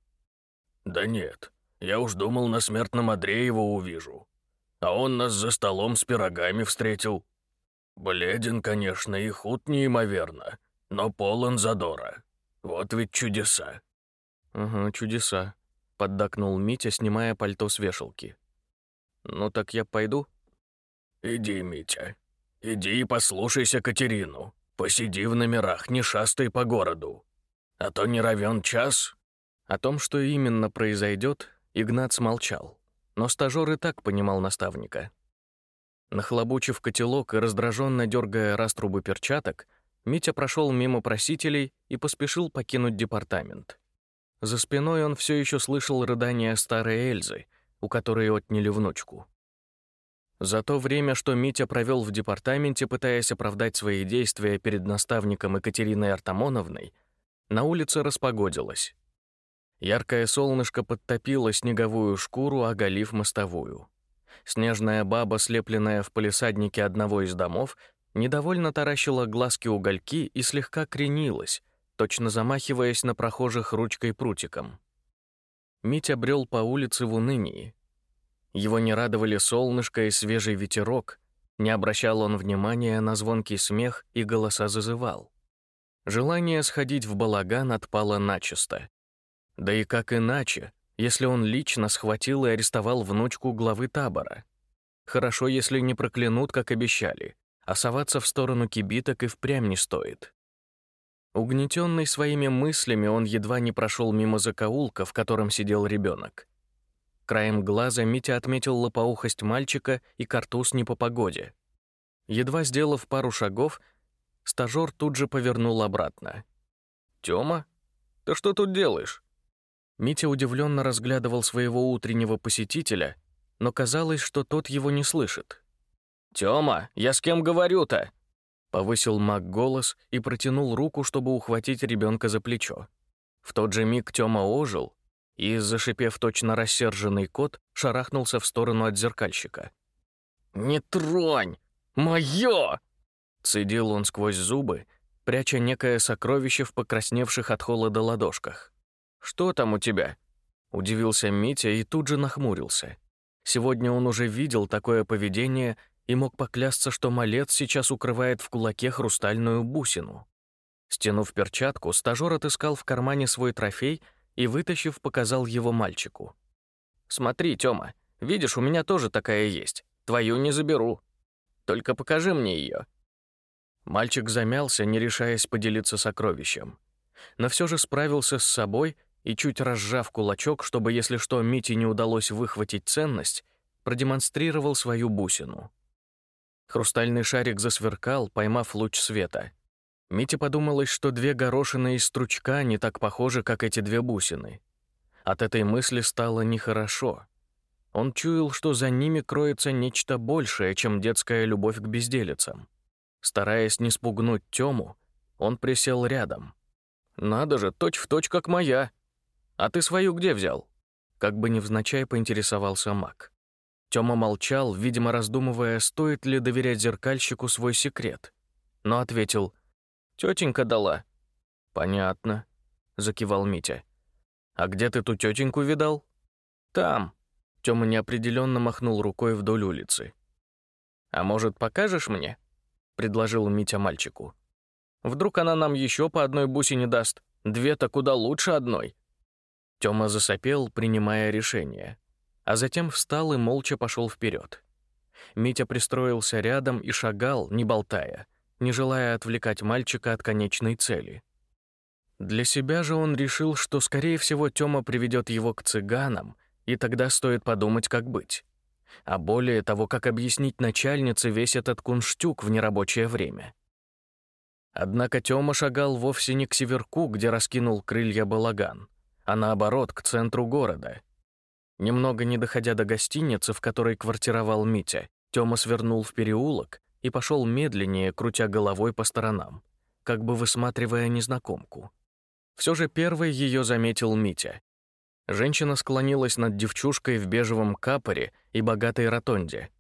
Да нет, я уж думал, на смертном одре его увижу. А он нас за столом с пирогами встретил. Бледен, конечно, и худ неимоверно, но полон задора. Вот ведь чудеса. Ага, чудеса. — поддакнул Митя, снимая пальто с вешалки. «Ну так я пойду?» «Иди, Митя. Иди и послушайся Катерину. Посиди в номерах, не шастай по городу. А то не равен час». О том, что именно произойдет, Игнат смолчал, но стажёр и так понимал наставника. Нахлобучив котелок и раздраженно дергая раструбы перчаток, Митя прошел мимо просителей и поспешил покинуть департамент. За спиной он все еще слышал рыдания старой Эльзы, у которой отняли внучку. За то время, что Митя провел в департаменте, пытаясь оправдать свои действия перед наставником Екатериной Артамоновной, на улице распогодилось. Яркое солнышко подтопило снеговую шкуру, оголив мостовую. Снежная баба, слепленная в палисаднике одного из домов, недовольно таращила глазки угольки и слегка кренилась, точно замахиваясь на прохожих ручкой-прутиком. Митя брел по улице в унынии. Его не радовали солнышко и свежий ветерок, не обращал он внимания на звонкий смех и голоса зазывал. Желание сходить в балаган отпало начисто. Да и как иначе, если он лично схватил и арестовал внучку главы табора? Хорошо, если не проклянут, как обещали, а соваться в сторону кибиток и впрямь не стоит. Угнетенный своими мыслями, он едва не прошел мимо закоулка, в котором сидел ребенок. Краем глаза Митя отметил лопоухость мальчика и картуз не по погоде. Едва сделав пару шагов, стажёр тут же повернул обратно. «Тёма, ты что тут делаешь?» Митя удивленно разглядывал своего утреннего посетителя, но казалось, что тот его не слышит. «Тёма, я с кем говорю-то?» Повысил маг голос и протянул руку, чтобы ухватить ребенка за плечо. В тот же миг Тёма ожил и, зашипев точно рассерженный кот, шарахнулся в сторону от зеркальщика. «Не тронь! Моё!» Цедил он сквозь зубы, пряча некое сокровище в покрасневших от холода ладошках. «Что там у тебя?» Удивился Митя и тут же нахмурился. Сегодня он уже видел такое поведение и мог поклясться, что малец сейчас укрывает в кулаке хрустальную бусину. Стянув перчатку, стажёр отыскал в кармане свой трофей и, вытащив, показал его мальчику. «Смотри, Тёма, видишь, у меня тоже такая есть. Твою не заберу. Только покажи мне её». Мальчик замялся, не решаясь поделиться сокровищем. Но все же справился с собой и, чуть разжав кулачок, чтобы, если что, Мите не удалось выхватить ценность, продемонстрировал свою бусину. Хрустальный шарик засверкал, поймав луч света. Мите подумалось, что две горошины из стручка не так похожи, как эти две бусины. От этой мысли стало нехорошо. Он чуял, что за ними кроется нечто большее, чем детская любовь к безделицам. Стараясь не спугнуть Тему, он присел рядом. «Надо же, точь-в-точь, как моя. А ты свою где взял?» Как бы невзначай поинтересовался Мак. Тёма молчал, видимо, раздумывая, стоит ли доверять зеркальщику свой секрет, но ответил Тетенька дала». «Понятно», — закивал Митя. «А где ты ту тетеньку видал?» «Там». Тёма неопределенно махнул рукой вдоль улицы. «А может, покажешь мне?» — предложил Митя мальчику. «Вдруг она нам еще по одной бусине даст? Две-то куда лучше одной». Тёма засопел, принимая решение, а затем встал и молча пошел вперед. Митя пристроился рядом и шагал, не болтая, не желая отвлекать мальчика от конечной цели. Для себя же он решил, что, скорее всего, Тёма приведет его к цыганам, и тогда стоит подумать, как быть. А более того, как объяснить начальнице весь этот кунштюк в нерабочее время. Однако Тёма шагал вовсе не к северку, где раскинул крылья балаган, а наоборот, к центру города. Немного не доходя до гостиницы, в которой квартировал Митя, Тёма свернул в переулок и пошел медленнее, крутя головой по сторонам, как бы высматривая незнакомку. Все же первой ее заметил Митя. Женщина склонилась над девчушкой в бежевом капоре и богатой ротонде.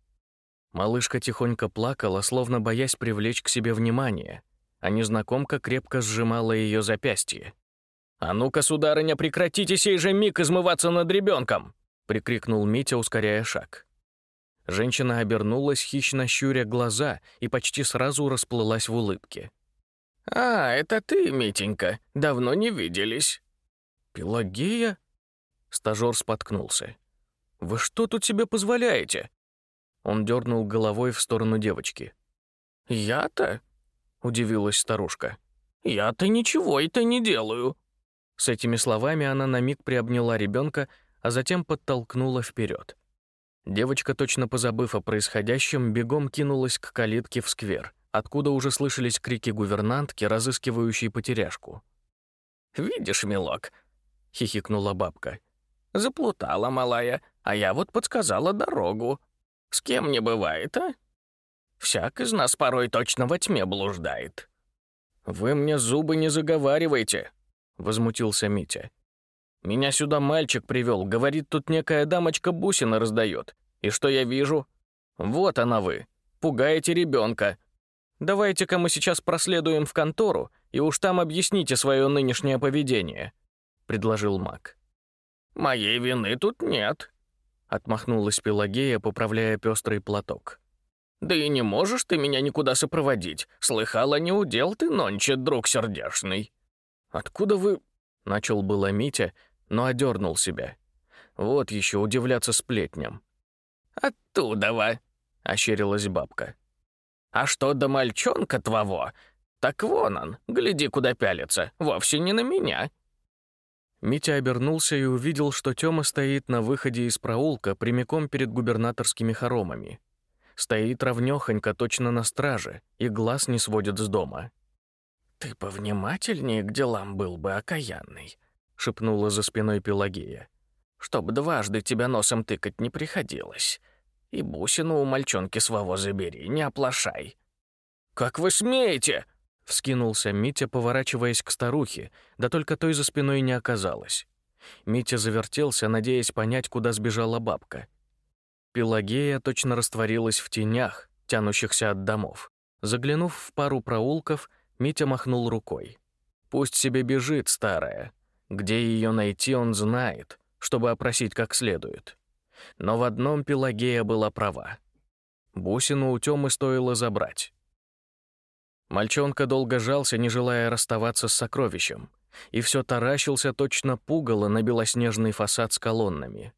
Малышка тихонько плакала, словно боясь привлечь к себе внимание, а незнакомка крепко сжимала ее запястье. «А ну-ка, сударыня, прекратите сей же миг измываться над ребенком!» — прикрикнул Митя, ускоряя шаг. Женщина обернулась, хищно щуря глаза, и почти сразу расплылась в улыбке. «А, это ты, Митенька. Давно не виделись». «Пелагея?» Стажёр споткнулся. «Вы что тут себе позволяете?» Он дернул головой в сторону девочки. «Я-то?» — удивилась старушка. «Я-то ничего это не делаю». С этими словами она на миг приобняла ребенка, а затем подтолкнула вперед. Девочка, точно позабыв о происходящем, бегом кинулась к калитке в сквер откуда уже слышались крики гувернантки, разыскивающей потеряшку. «Видишь, милок», — хихикнула бабка, — «заплутала малая, а я вот подсказала дорогу. С кем не бывает, а? Всяк из нас порой точно во тьме блуждает». «Вы мне зубы не заговаривайте», — возмутился Митя. «Меня сюда мальчик привел, говорит, тут некая дамочка бусины раздает. И что я вижу? Вот она вы, пугаете ребенка, Давайте-ка мы сейчас проследуем в контору, и уж там объясните свое нынешнее поведение», — предложил маг. «Моей вины тут нет», — отмахнулась Пелагея, поправляя пестрый платок. «Да и не можешь ты меня никуда сопроводить. Слыхала, не удел ты нонче, друг сердешный». «Откуда вы...» — начал было Митя, но одернул себя. Вот еще удивляться сплетням. «Оттуда-во», — ощерилась бабка. А что до мальчонка твоего? Так вон он, гляди, куда пялится, вовсе не на меня». Митя обернулся и увидел, что Тёма стоит на выходе из проулка прямиком перед губернаторскими хоромами. Стоит ровнёхонько, точно на страже, и глаз не сводит с дома. «Ты повнимательнее к делам был бы, окаянный», — шепнула за спиной Пелагея. «Чтоб дважды тебя носом тыкать не приходилось. И бусину у мальчонки своего забери, не оплошай». «Как вы смеете?» — вскинулся Митя, поворачиваясь к старухе, да только той за спиной не оказалось. Митя завертелся, надеясь понять, куда сбежала бабка. Пелагея точно растворилась в тенях, тянущихся от домов. Заглянув в пару проулков, Митя махнул рукой. «Пусть себе бежит, старая. Где ее найти, он знает, чтобы опросить как следует». Но в одном Пелагея была права. Бусину у Тёмы стоило забрать. Мальчонка долго жался, не желая расставаться с сокровищем, и все таращился точно пугало на белоснежный фасад с колоннами.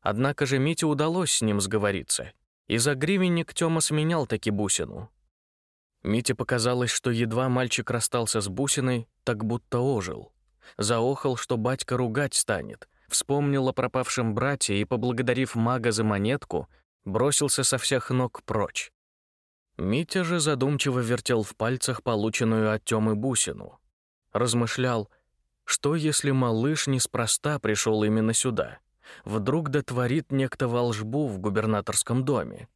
Однако же Мите удалось с ним сговориться, и за гривенник Тёма сменял таки бусину. Мите показалось, что едва мальчик расстался с бусиной, так будто ожил. Заохал, что батька ругать станет, вспомнил о пропавшем брате и, поблагодарив мага за монетку, бросился со всех ног прочь. Митя же задумчиво вертел в пальцах полученную от Тёмы бусину. Размышлял, что если малыш неспроста пришел именно сюда? Вдруг дотворит некто волжбу в губернаторском доме?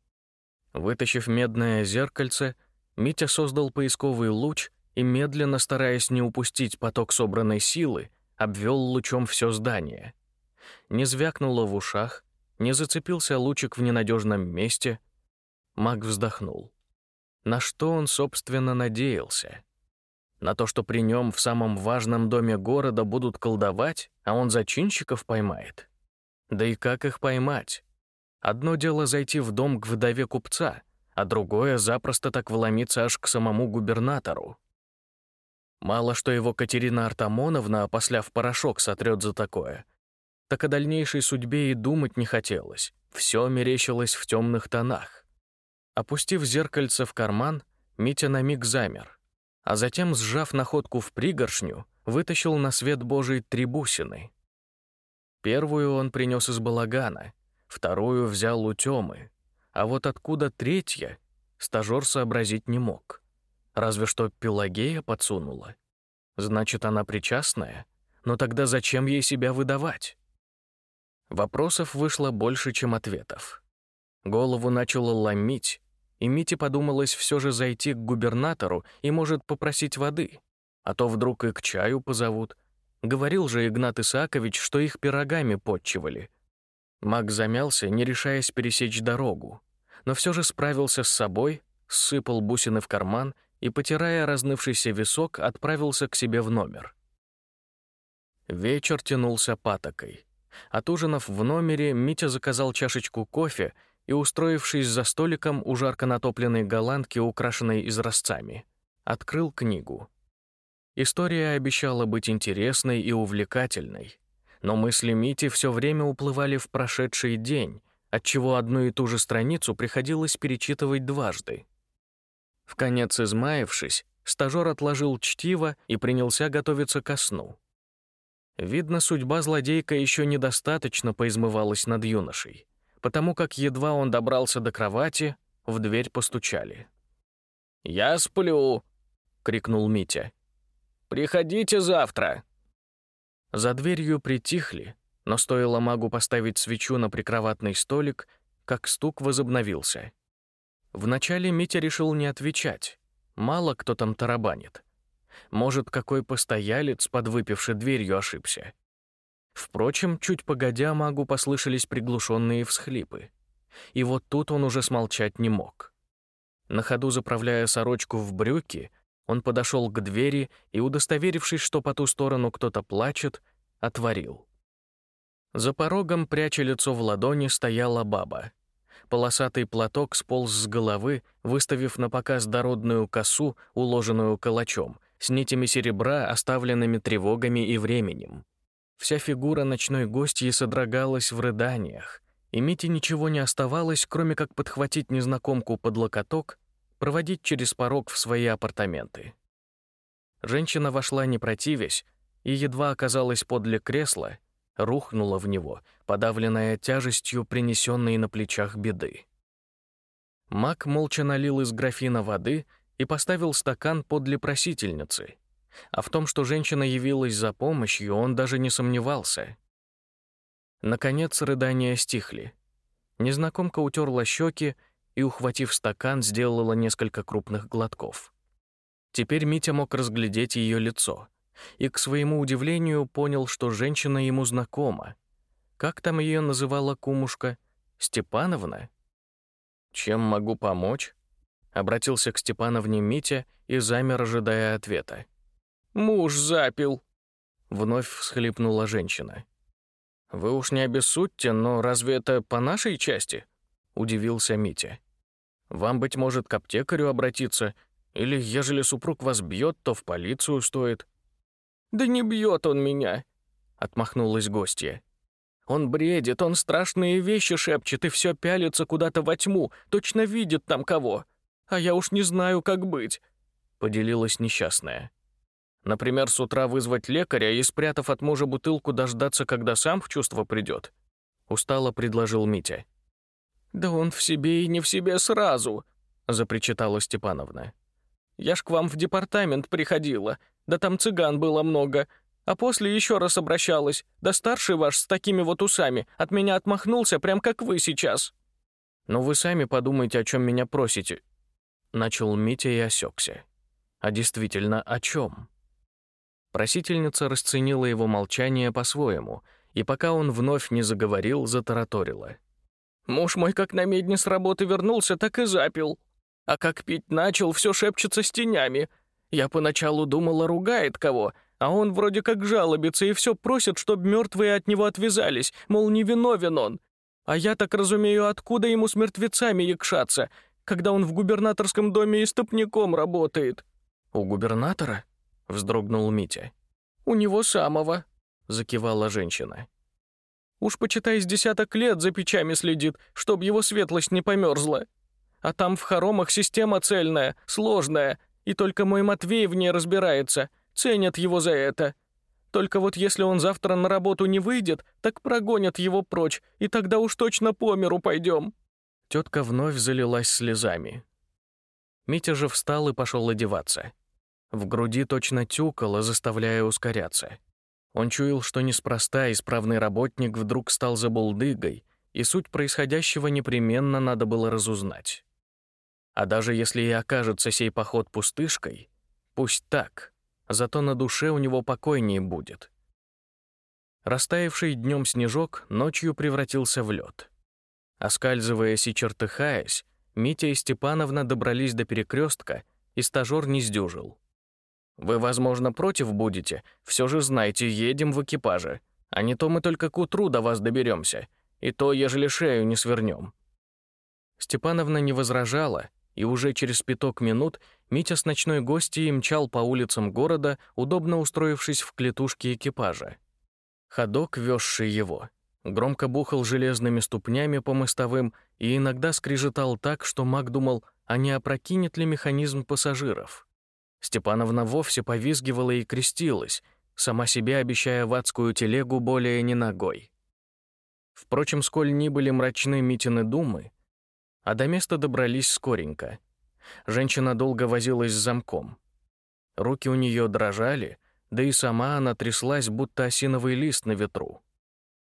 Вытащив медное зеркальце, Митя создал поисковый луч и, медленно стараясь не упустить поток собранной силы, обвел лучом все здание не звякнуло в ушах, не зацепился лучик в ненадежном месте. Маг вздохнул. На что он, собственно, надеялся? На то, что при нем в самом важном доме города будут колдовать, а он зачинщиков поймает? Да и как их поймать? Одно дело зайти в дом к вдове купца, а другое — запросто так вломиться аж к самому губернатору. Мало что его Катерина Артамоновна, опосля в порошок, сотрет за такое. Так о дальнейшей судьбе и думать не хотелось. Все мерещилось в темных тонах. Опустив зеркальце в карман, Митя на миг замер, а затем, сжав находку в пригоршню, вытащил на свет Божий три бусины. Первую он принес из балагана, вторую взял у Тёмы, а вот откуда третья, стажёр сообразить не мог. Разве что Пелагея подсунула. Значит, она причастная? Но тогда зачем ей себя выдавать? Вопросов вышло больше, чем ответов. Голову начало ломить, и Мите подумалось все же зайти к губернатору и, может, попросить воды, а то вдруг и к чаю позовут. Говорил же Игнат Исаакович, что их пирогами подчивали. Маг замялся, не решаясь пересечь дорогу, но все же справился с собой, сыпал бусины в карман и, потирая разнывшийся висок, отправился к себе в номер. Вечер тянулся патокой. Отужинав в номере, Митя заказал чашечку кофе и, устроившись за столиком у жарко натопленной голландки, украшенной изразцами, открыл книгу. История обещала быть интересной и увлекательной, но мысли Мити все время уплывали в прошедший день, отчего одну и ту же страницу приходилось перечитывать дважды. В конец измаявшись, стажёр отложил чтиво и принялся готовиться ко сну. Видно, судьба злодейка еще недостаточно поизмывалась над юношей, потому как едва он добрался до кровати, в дверь постучали. «Я сплю!» — крикнул Митя. «Приходите завтра!» За дверью притихли, но стоило магу поставить свечу на прикроватный столик, как стук возобновился. Вначале Митя решил не отвечать. Мало кто там тарабанит. Может, какой постоялец, подвыпивший дверью, ошибся. Впрочем, чуть погодя, магу послышались приглушенные всхлипы. И вот тут он уже смолчать не мог. На ходу заправляя сорочку в брюки, он подошел к двери и, удостоверившись, что по ту сторону кто-то плачет, отворил. За порогом, пряча лицо в ладони, стояла баба. Полосатый платок сполз с головы, выставив на показ дородную косу, уложенную калачом, с нитями серебра, оставленными тревогами и временем. Вся фигура ночной гостьи содрогалась в рыданиях, и Мите ничего не оставалось, кроме как подхватить незнакомку под локоток, проводить через порог в свои апартаменты. Женщина вошла не противясь, и едва оказалась подле кресла, рухнула в него, подавленная тяжестью принесенной на плечах беды. Мак молча налил из графина воды и поставил стакан подле просительницы. А в том, что женщина явилась за помощью, он даже не сомневался. Наконец рыдания стихли. Незнакомка утерла щеки и, ухватив стакан, сделала несколько крупных глотков. Теперь Митя мог разглядеть ее лицо и, к своему удивлению, понял, что женщина ему знакома. Как там ее называла кумушка? Степановна? «Чем могу помочь?» Обратился к Степановне Митя и замер, ожидая ответа. «Муж запил!» Вновь всхлипнула женщина. «Вы уж не обессудьте, но разве это по нашей части?» Удивился Митя. «Вам, быть может, к аптекарю обратиться, или, ежели супруг вас бьет, то в полицию стоит. «Да не бьет он меня!» — отмахнулась гостья. «Он бредит, он страшные вещи шепчет и все пялится куда-то во тьму, точно видит там кого. А я уж не знаю, как быть», — поделилась несчастная. «Например, с утра вызвать лекаря и, спрятав от мужа бутылку, дождаться, когда сам в чувство придет», — устало предложил Митя. «Да он в себе и не в себе сразу», — запричитала Степановна. «Я ж к вам в департамент приходила, да там цыган было много. А после еще раз обращалась. Да старший ваш с такими вот усами от меня отмахнулся, прям как вы сейчас». «Но вы сами подумайте, о чем меня просите». Начал Митя и осекся. А действительно, о чем? Просительница расценила его молчание по-своему, и пока он вновь не заговорил, затараторила. «Муж мой как на медне с работы вернулся, так и запил. А как пить начал, все шепчется с тенями. Я поначалу думала, ругает кого, а он вроде как жалобится и все просит, чтобы мертвые от него отвязались, мол, не виновен он. А я так разумею, откуда ему с мертвецами якшаться, когда он в губернаторском доме истопником работает?» «У губернатора?» — вздрогнул Митя. «У него самого», — закивала женщина. «Уж почитай, с десяток лет за печами следит, чтоб его светлость не померзла. А там в хоромах система цельная, сложная, и только мой Матвей в ней разбирается, ценят его за это. Только вот если он завтра на работу не выйдет, так прогонят его прочь, и тогда уж точно по миру пойдем». Тетка вновь залилась слезами. Митя же встал и пошел одеваться. В груди точно тюкало, заставляя ускоряться. Он чуял, что неспроста исправный работник вдруг стал забулдыгой, и суть происходящего непременно надо было разузнать. А даже если и окажется сей поход пустышкой, пусть так, зато на душе у него покойнее будет. Растаявший днем снежок ночью превратился в лед. Оскальзываясь и чертыхаясь, Митя и Степановна добрались до перекрестка, и стажёр не сдюжил. «Вы, возможно, против будете, все же знайте, едем в экипаже, а не то мы только к утру до вас доберемся, и то, ежели шею не свернем». Степановна не возражала, и уже через пяток минут Митя с ночной гостьей мчал по улицам города, удобно устроившись в клетушке экипажа. Ходок, везший его, громко бухал железными ступнями по мостовым и иногда скрежетал так, что Мак думал, а не опрокинет ли механизм пассажиров. Степановна вовсе повизгивала и крестилась, сама себе обещая в адскую телегу более не ногой. Впрочем, сколь ни были мрачны Митины думы, а до места добрались скоренько. Женщина долго возилась с замком. Руки у нее дрожали, да и сама она тряслась, будто осиновый лист на ветру.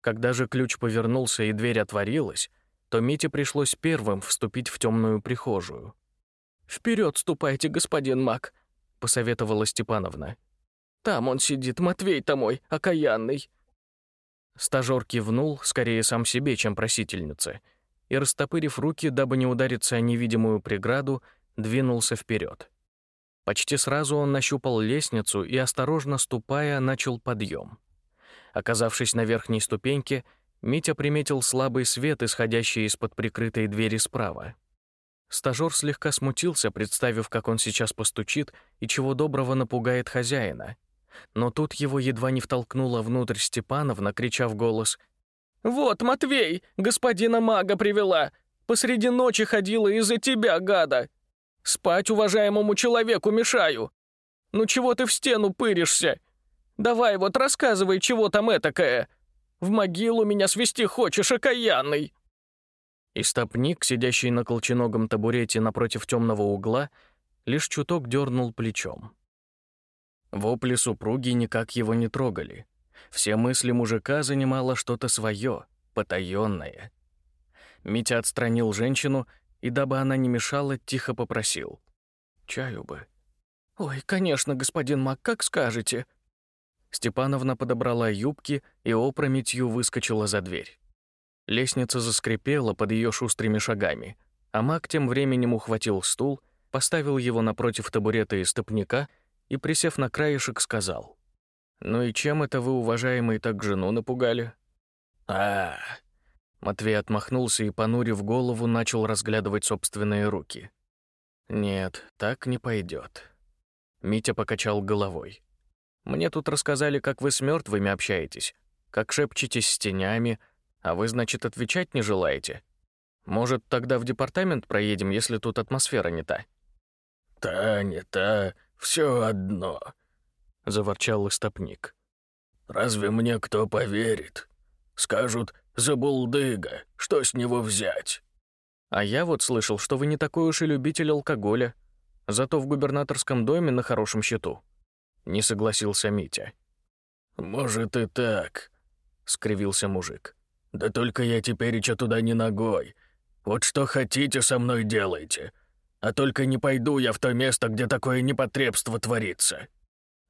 Когда же ключ повернулся и дверь отворилась, то Мите пришлось первым вступить в темную прихожую. «Вперед ступайте, господин Мак», — посоветовала Степановна. «Там он сидит, Матвей-то мой, окаянный». Стажёр кивнул, скорее сам себе, чем просительнице, и, растопырив руки, дабы не удариться о невидимую преграду, двинулся вперед. Почти сразу он нащупал лестницу и, осторожно ступая, начал подъем. Оказавшись на верхней ступеньке, Митя приметил слабый свет, исходящий из-под прикрытой двери справа. Стажёр слегка смутился, представив, как он сейчас постучит и чего доброго напугает хозяина. Но тут его едва не втолкнула внутрь Степановна, крича в голос «Вот, Матвей, господина мага привела! Посреди ночи ходила из-за тебя, гада! Спать уважаемому человеку мешаю! Ну чего ты в стену пыришься? Давай вот рассказывай, чего там этакое. В могилу меня свести хочешь, окаянный!» И стопник, сидящий на колченогом табурете напротив темного угла, лишь чуток дернул плечом. Вопли супруги никак его не трогали. Все мысли мужика занимало что-то свое, потаенное. Митя отстранил женщину и, дабы она не мешала, тихо попросил. «Чаю бы». «Ой, конечно, господин Мак, как скажете», Степановна подобрала юбки и опрометью выскочила за дверь. Лестница заскрипела под ее шустрыми шагами, а маг тем временем ухватил стул, поставил его напротив табурета и стопника и, присев на краешек, сказал. «Ну и чем это вы, уважаемый, так жену напугали?» а, Матвей отмахнулся и, понурив голову, начал разглядывать собственные руки. «Нет, так не пойдет. Митя покачал головой. Мне тут рассказали, как вы с мертвыми общаетесь, как шепчетесь с тенями, а вы, значит, отвечать не желаете. Может, тогда в департамент проедем, если тут атмосфера не та?» «Та, не та, все одно», — заворчал истопник. «Разве мне кто поверит? Скажут, забулдыга, что с него взять?» «А я вот слышал, что вы не такой уж и любитель алкоголя, зато в губернаторском доме на хорошем счету не согласился Митя. «Может и так», — скривился мужик. «Да только я теперь еще туда не ногой. Вот что хотите со мной делайте. А только не пойду я в то место, где такое непотребство творится».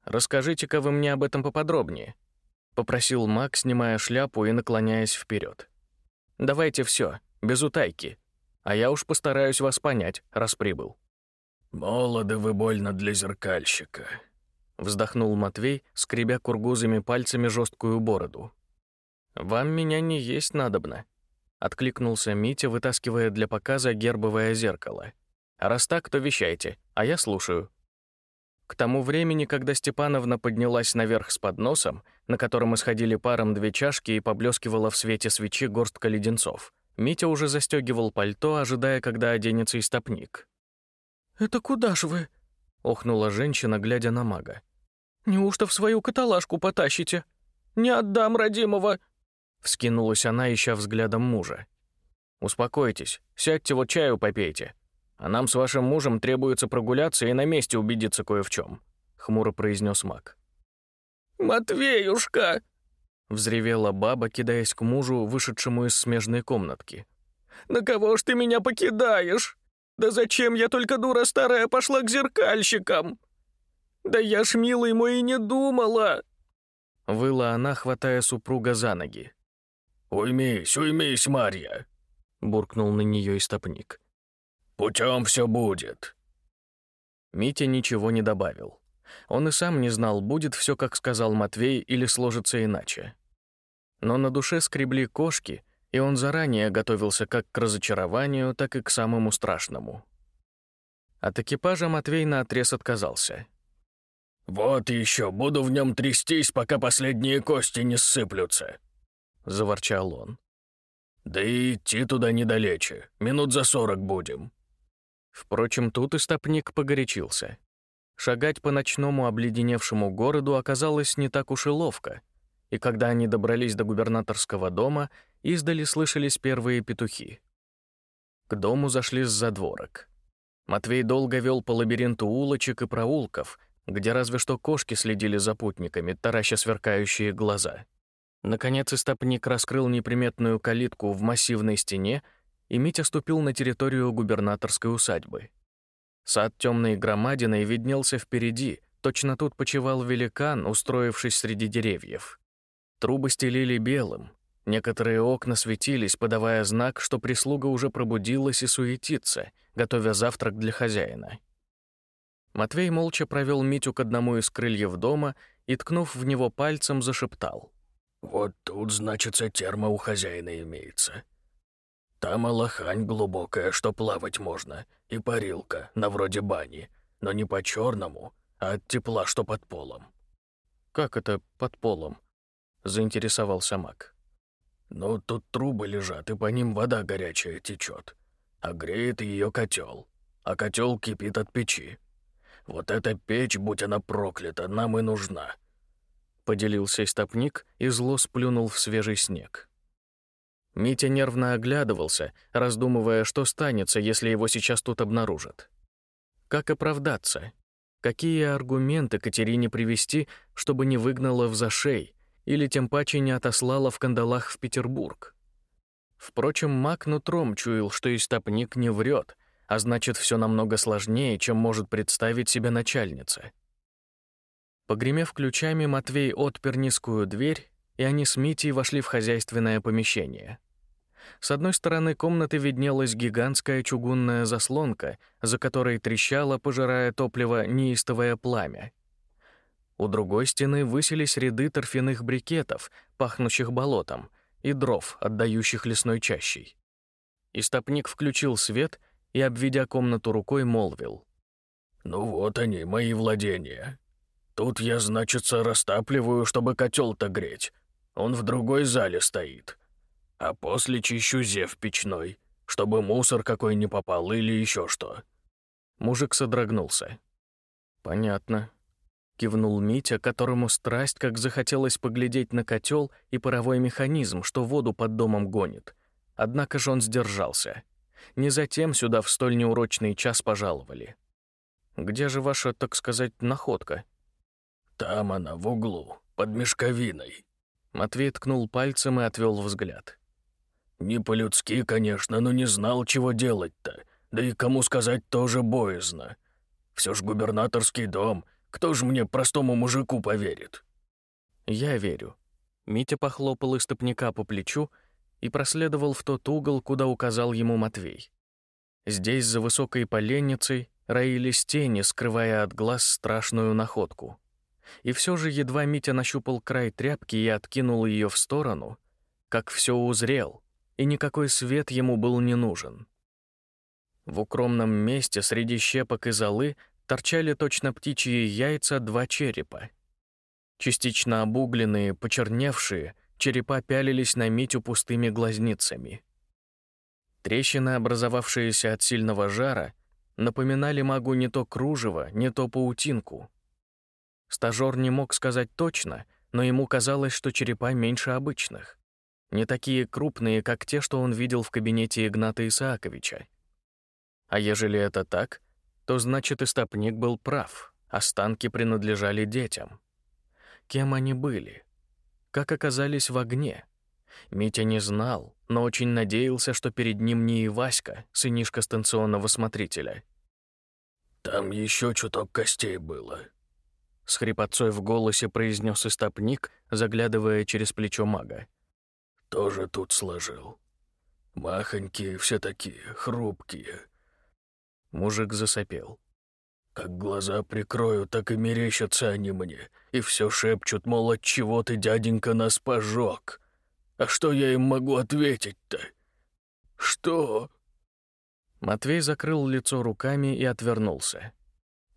«Расскажите-ка вы мне об этом поподробнее», — попросил Мак, снимая шляпу и наклоняясь вперед. «Давайте все, без утайки, а я уж постараюсь вас понять, раз прибыл». «Молоды вы больно для зеркальщика», — вздохнул Матвей, скребя кургузами пальцами жесткую бороду. «Вам меня не есть надобно», — откликнулся Митя, вытаскивая для показа гербовое зеркало. «А раз так, то вещайте, а я слушаю». К тому времени, когда Степановна поднялась наверх с подносом, на котором исходили паром две чашки и поблескивала в свете свечи горстка леденцов, Митя уже застегивал пальто, ожидая, когда оденется истопник. «Это куда ж вы?» — охнула женщина, глядя на мага. «Неужто в свою каталажку потащите? Не отдам родимого!» Вскинулась она, ища взглядом мужа. «Успокойтесь, сядьте вот чаю попейте. А нам с вашим мужем требуется прогуляться и на месте убедиться кое в чем», — хмуро произнес маг. «Матвеюшка!» — взревела баба, кидаясь к мужу, вышедшему из смежной комнатки. «На кого ж ты меня покидаешь? Да зачем я только дура старая пошла к зеркальщикам? Да я ж, милый мой, и не думала!» Выла она, хватая супруга за ноги. «Уймись, уймись, Марья!» — буркнул на нее истопник. «Путем все будет». Митя ничего не добавил. Он и сам не знал, будет все, как сказал Матвей, или сложится иначе. Но на душе скребли кошки, и он заранее готовился как к разочарованию, так и к самому страшному. От экипажа Матвей наотрез отказался. «Вот еще, буду в нем трястись, пока последние кости не ссыплются», — заворчал он. «Да и идти туда недалече, минут за сорок будем». Впрочем, тут истопник погорячился. Шагать по ночному обледеневшему городу оказалось не так уж и ловко, и когда они добрались до губернаторского дома, издали слышались первые петухи. К дому зашли с задворок. Матвей долго вел по лабиринту улочек и проулков, где разве что кошки следили за путниками, тараща сверкающие глаза. Наконец истопник раскрыл неприметную калитку в массивной стене, и Митя ступил на территорию губернаторской усадьбы. Сад темной громадиной виднелся впереди, точно тут почивал великан, устроившись среди деревьев. Трубы стелили белым, некоторые окна светились, подавая знак, что прислуга уже пробудилась и суетится, готовя завтрак для хозяина. Матвей молча провел Митю к одному из крыльев дома и, ткнув в него пальцем, зашептал. «Вот тут, значится, термо у хозяина имеется. Там алахань глубокая, что плавать можно, и парилка, на вроде бани, но не по черному, а от тепла, что под полом». «Как это под полом?» — заинтересовался Мак. «Ну, тут трубы лежат, и по ним вода горячая течет, а греет ее котел, а котел кипит от печи. Вот эта печь, будь она проклята, нам и нужна». Поделился истопник и зло сплюнул в свежий снег. Митя нервно оглядывался, раздумывая, что станется, если его сейчас тут обнаружат. Как оправдаться? Какие аргументы Катерине привести, чтобы не выгнала в зашей или тем паче не отослала в кандалах в Петербург? Впрочем, маг нутром чуял, что истопник не врет, а значит, все намного сложнее, чем может представить себе начальница. Погремев ключами, Матвей отпер низкую дверь, и они с Митей вошли в хозяйственное помещение. С одной стороны комнаты виднелась гигантская чугунная заслонка, за которой трещало, пожирая топливо, неистовое пламя. У другой стены высились ряды торфяных брикетов, пахнущих болотом, и дров, отдающих лесной чащей. Истопник включил свет и, обведя комнату рукой, молвил. «Ну вот они, мои владения. Тут я, значится, растапливаю, чтобы котел-то греть. Он в другой зале стоит. А после чищу зев печной, чтобы мусор какой не попал или еще что». Мужик содрогнулся. «Понятно», — кивнул Митя, которому страсть как захотелось поглядеть на котел и паровой механизм, что воду под домом гонит. Однако же он сдержался. Не затем сюда в столь неурочный час пожаловали. Где же ваша, так сказать, находка? Там она, в углу, под мешковиной. Матвей ткнул пальцем и отвел взгляд. Не по-людски, конечно, но не знал, чего делать-то. Да и кому сказать тоже боязно. Все ж губернаторский дом. Кто ж мне, простому мужику, поверит? Я верю. Митя похлопал истопника по плечу и проследовал в тот угол, куда указал ему Матвей. Здесь, за высокой поленницей, роились тени, скрывая от глаз страшную находку. И все же едва Митя нащупал край тряпки и откинул ее в сторону, как все узрел, и никакой свет ему был не нужен. В укромном месте среди щепок и золы торчали точно птичьи яйца два черепа. Частично обугленные, почерневшие, черепа пялились на Митю пустыми глазницами. Трещины, образовавшиеся от сильного жара, напоминали магу не то кружево, не то паутинку. Стажёр не мог сказать точно, но ему казалось, что черепа меньше обычных. Не такие крупные, как те, что он видел в кабинете Игната Исааковича. А ежели это так, то значит, истопник был прав, останки принадлежали детям. Кем они были? Как оказались в огне? Митя не знал, но очень надеялся, что перед ним не Иваська, сынишка станционного смотрителя. «Там еще чуток костей было», — с хрипотцой в голосе произнес истопник, заглядывая через плечо мага. «Тоже тут сложил. Махонькие все такие, хрупкие». Мужик засопел. Как глаза прикрою, так и мерещатся они мне, и все шепчут, мол, от чего ты, дяденька, нас пожег. А что я им могу ответить-то? Что? Матвей закрыл лицо руками и отвернулся.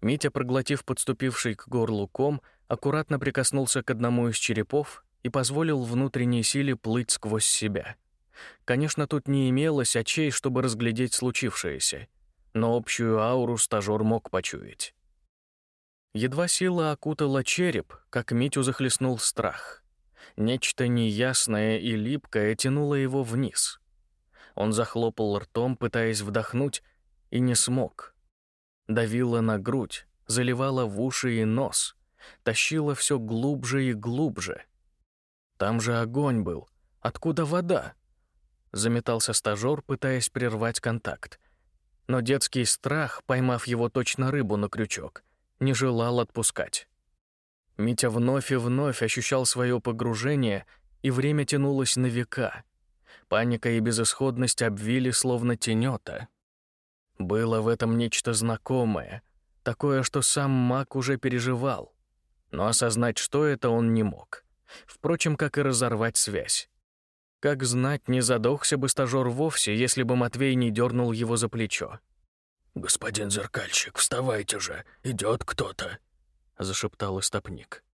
Митя, проглотив подступивший к горлу ком, аккуратно прикоснулся к одному из черепов и позволил внутренней силе плыть сквозь себя. Конечно, тут не имелось очей, чтобы разглядеть случившееся — но общую ауру стажёр мог почуять. Едва сила окутала череп, как Митю захлестнул страх. Нечто неясное и липкое тянуло его вниз. Он захлопал ртом, пытаясь вдохнуть, и не смог. Давило на грудь, заливало в уши и нос, тащило все глубже и глубже. Там же огонь был. Откуда вода? Заметался стажёр, пытаясь прервать контакт. Но детский страх, поймав его точно рыбу на крючок, не желал отпускать. Митя вновь и вновь ощущал свое погружение, и время тянулось на века. Паника и безысходность обвили словно тенета. Было в этом нечто знакомое, такое, что сам маг уже переживал. Но осознать, что это, он не мог. Впрочем, как и разорвать связь. Как знать, не задохся бы стажёр вовсе, если бы Матвей не дернул его за плечо. «Господин зеркальщик, вставайте же, идет кто-то», — зашептал истопник.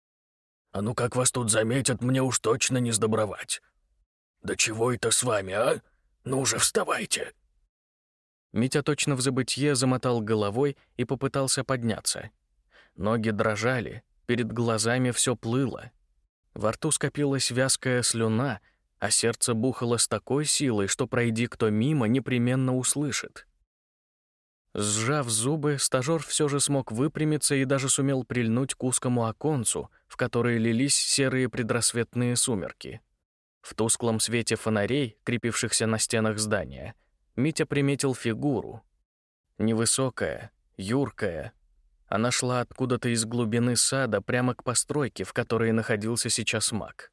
«А ну как вас тут заметят, мне уж точно не сдобровать. Да чего это с вами, а? Ну же, вставайте!» Митя точно в забытье замотал головой и попытался подняться. Ноги дрожали, перед глазами все плыло. Во рту скопилась вязкая слюна — а сердце бухало с такой силой, что пройди кто мимо, непременно услышит. Сжав зубы, стажёр все же смог выпрямиться и даже сумел прильнуть к узкому оконцу, в которое лились серые предрассветные сумерки. В тусклом свете фонарей, крепившихся на стенах здания, Митя приметил фигуру. Невысокая, юркая. Она шла откуда-то из глубины сада прямо к постройке, в которой находился сейчас маг.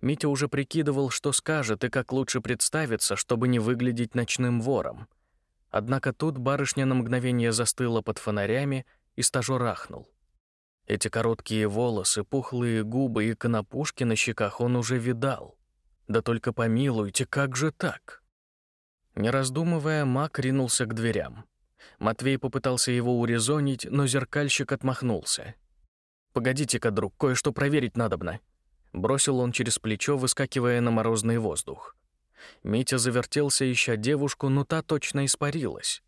Митя уже прикидывал, что скажет и как лучше представиться, чтобы не выглядеть ночным вором. Однако тут барышня на мгновение застыла под фонарями, и стажёр ахнул. Эти короткие волосы, пухлые губы и конопушки на щеках он уже видал. Да только помилуйте, как же так? Не раздумывая, маг ринулся к дверям. Матвей попытался его урезонить, но зеркальщик отмахнулся. «Погодите-ка, друг, кое-что проверить надобно», Бросил он через плечо, выскакивая на морозный воздух. Митя завертелся, ища девушку, но та точно испарилась.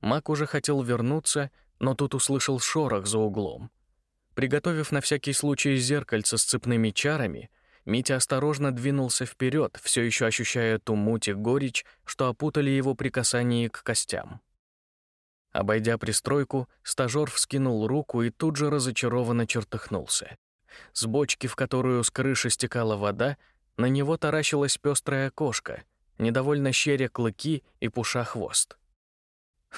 Мак уже хотел вернуться, но тут услышал шорох за углом. Приготовив на всякий случай зеркальце с цепными чарами, Митя осторожно двинулся вперед, все еще ощущая ту муть и горечь, что опутали его при касании к костям. Обойдя пристройку, стажёр вскинул руку и тут же разочарованно чертыхнулся. С бочки, в которую с крыши стекала вода, на него таращилась пестрая кошка, недовольно щеря клыки и пуша хвост.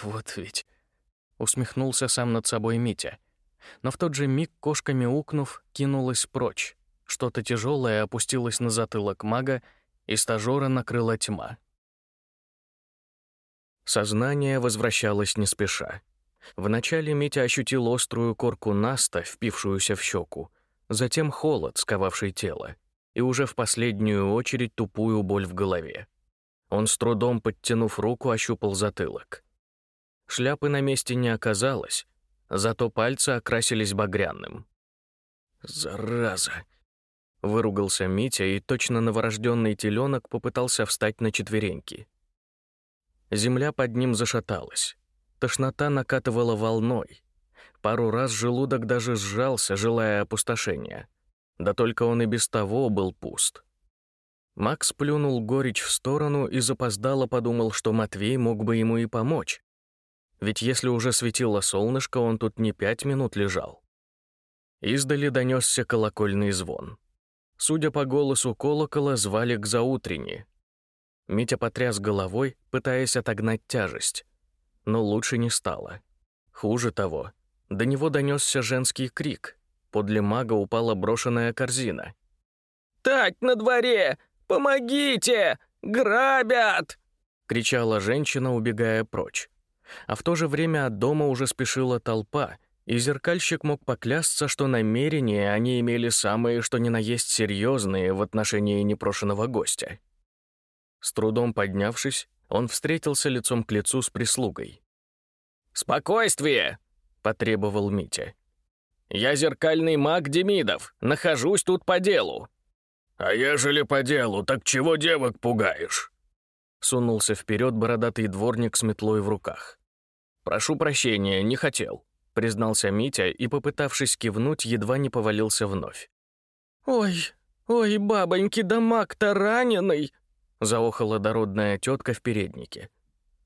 «Вот ведь...» — усмехнулся сам над собой Митя. Но в тот же миг кошка, мяукнув, кинулась прочь. Что-то тяжелое опустилось на затылок мага, и стажера накрыла тьма. Сознание возвращалось не спеша. Вначале Митя ощутил острую корку наста, впившуюся в щеку, затем холод, сковавший тело, и уже в последнюю очередь тупую боль в голове. Он с трудом, подтянув руку, ощупал затылок. Шляпы на месте не оказалось, зато пальцы окрасились багряным. «Зараза!» — выругался Митя, и точно новорожденный теленок попытался встать на четвереньки. Земля под ним зашаталась. Тошнота накатывала волной. Пару раз желудок даже сжался, желая опустошения. Да только он и без того был пуст. Макс плюнул горечь в сторону и запоздало подумал, что Матвей мог бы ему и помочь. Ведь если уже светило солнышко, он тут не пять минут лежал. Издали донесся колокольный звон. Судя по голосу колокола, звали к заутренне. Митя потряс головой, пытаясь отогнать тяжесть. Но лучше не стало. Хуже того, до него донесся женский крик. Подле мага упала брошенная корзина. «Тать на дворе! Помогите! Грабят!» — кричала женщина, убегая прочь. А в то же время от дома уже спешила толпа, и зеркальщик мог поклясться, что намерения они имели самые что ни на есть серьезные в отношении непрошенного гостя. С трудом поднявшись, он встретился лицом к лицу с прислугой. «Спокойствие!» — потребовал Митя. «Я зеркальный маг Демидов, нахожусь тут по делу. «А ежели по делу, так чего девок пугаешь?» Сунулся вперед бородатый дворник с метлой в руках. «Прошу прощения, не хотел», — признался Митя и, попытавшись кивнуть, едва не повалился вновь. «Ой, ой, бабоньки, да маг-то раненый!» — заохала дородная тетка в переднике.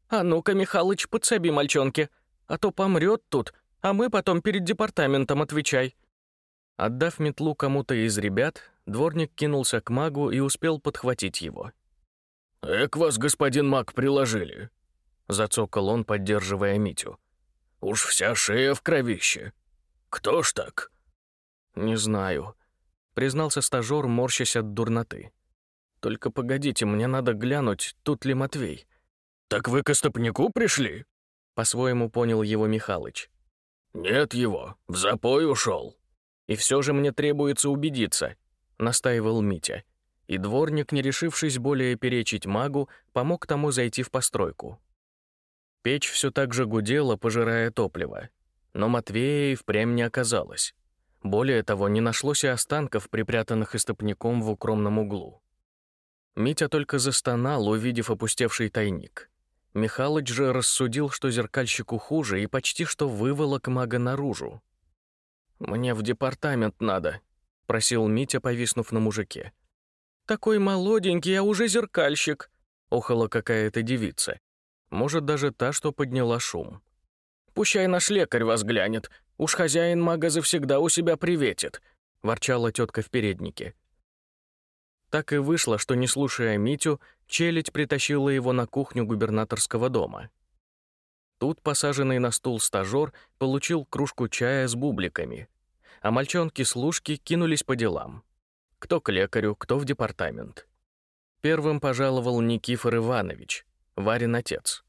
«А ну-ка, Михалыч, подсоби мальчонке, а то помрет тут, а мы потом перед департаментом отвечай». Отдав метлу кому-то из ребят, дворник кинулся к магу и успел подхватить его. «Эк вас, господин маг, приложили!» Зацокал он, поддерживая Митю. «Уж вся шея в кровище. Кто ж так?» «Не знаю», — признался стажёр, морщась от дурноты. «Только погодите, мне надо глянуть, тут ли Матвей». «Так вы к остопнику пришли?» По-своему понял его Михалыч. «Нет его, в запой ушел. И все же мне требуется убедиться, настаивал Митя. И дворник, не решившись более перечить магу, помог тому зайти в постройку. Печь все так же гудела, пожирая топливо. Но Матвея и впрямь не оказалось. Более того, не нашлось и останков, припрятанных истопником в укромном углу. Митя только застонал, увидев опустевший тайник. Михалыч же рассудил, что зеркальщику хуже, и почти что выволок мага наружу. «Мне в департамент надо», — просил Митя, повиснув на мужике. «Такой молоденький, а уже зеркальщик», — охала какая-то девица. Может, даже та, что подняла шум. «Пущай наш лекарь вас глянет. Уж хозяин мага завсегда у себя приветит», — ворчала тетка в переднике. Так и вышло, что, не слушая Митю, челядь притащила его на кухню губернаторского дома. Тут посаженный на стул стажёр получил кружку чая с бубликами, а мальчонки-служки кинулись по делам. Кто к лекарю, кто в департамент. Первым пожаловал Никифор Иванович, Варин отец.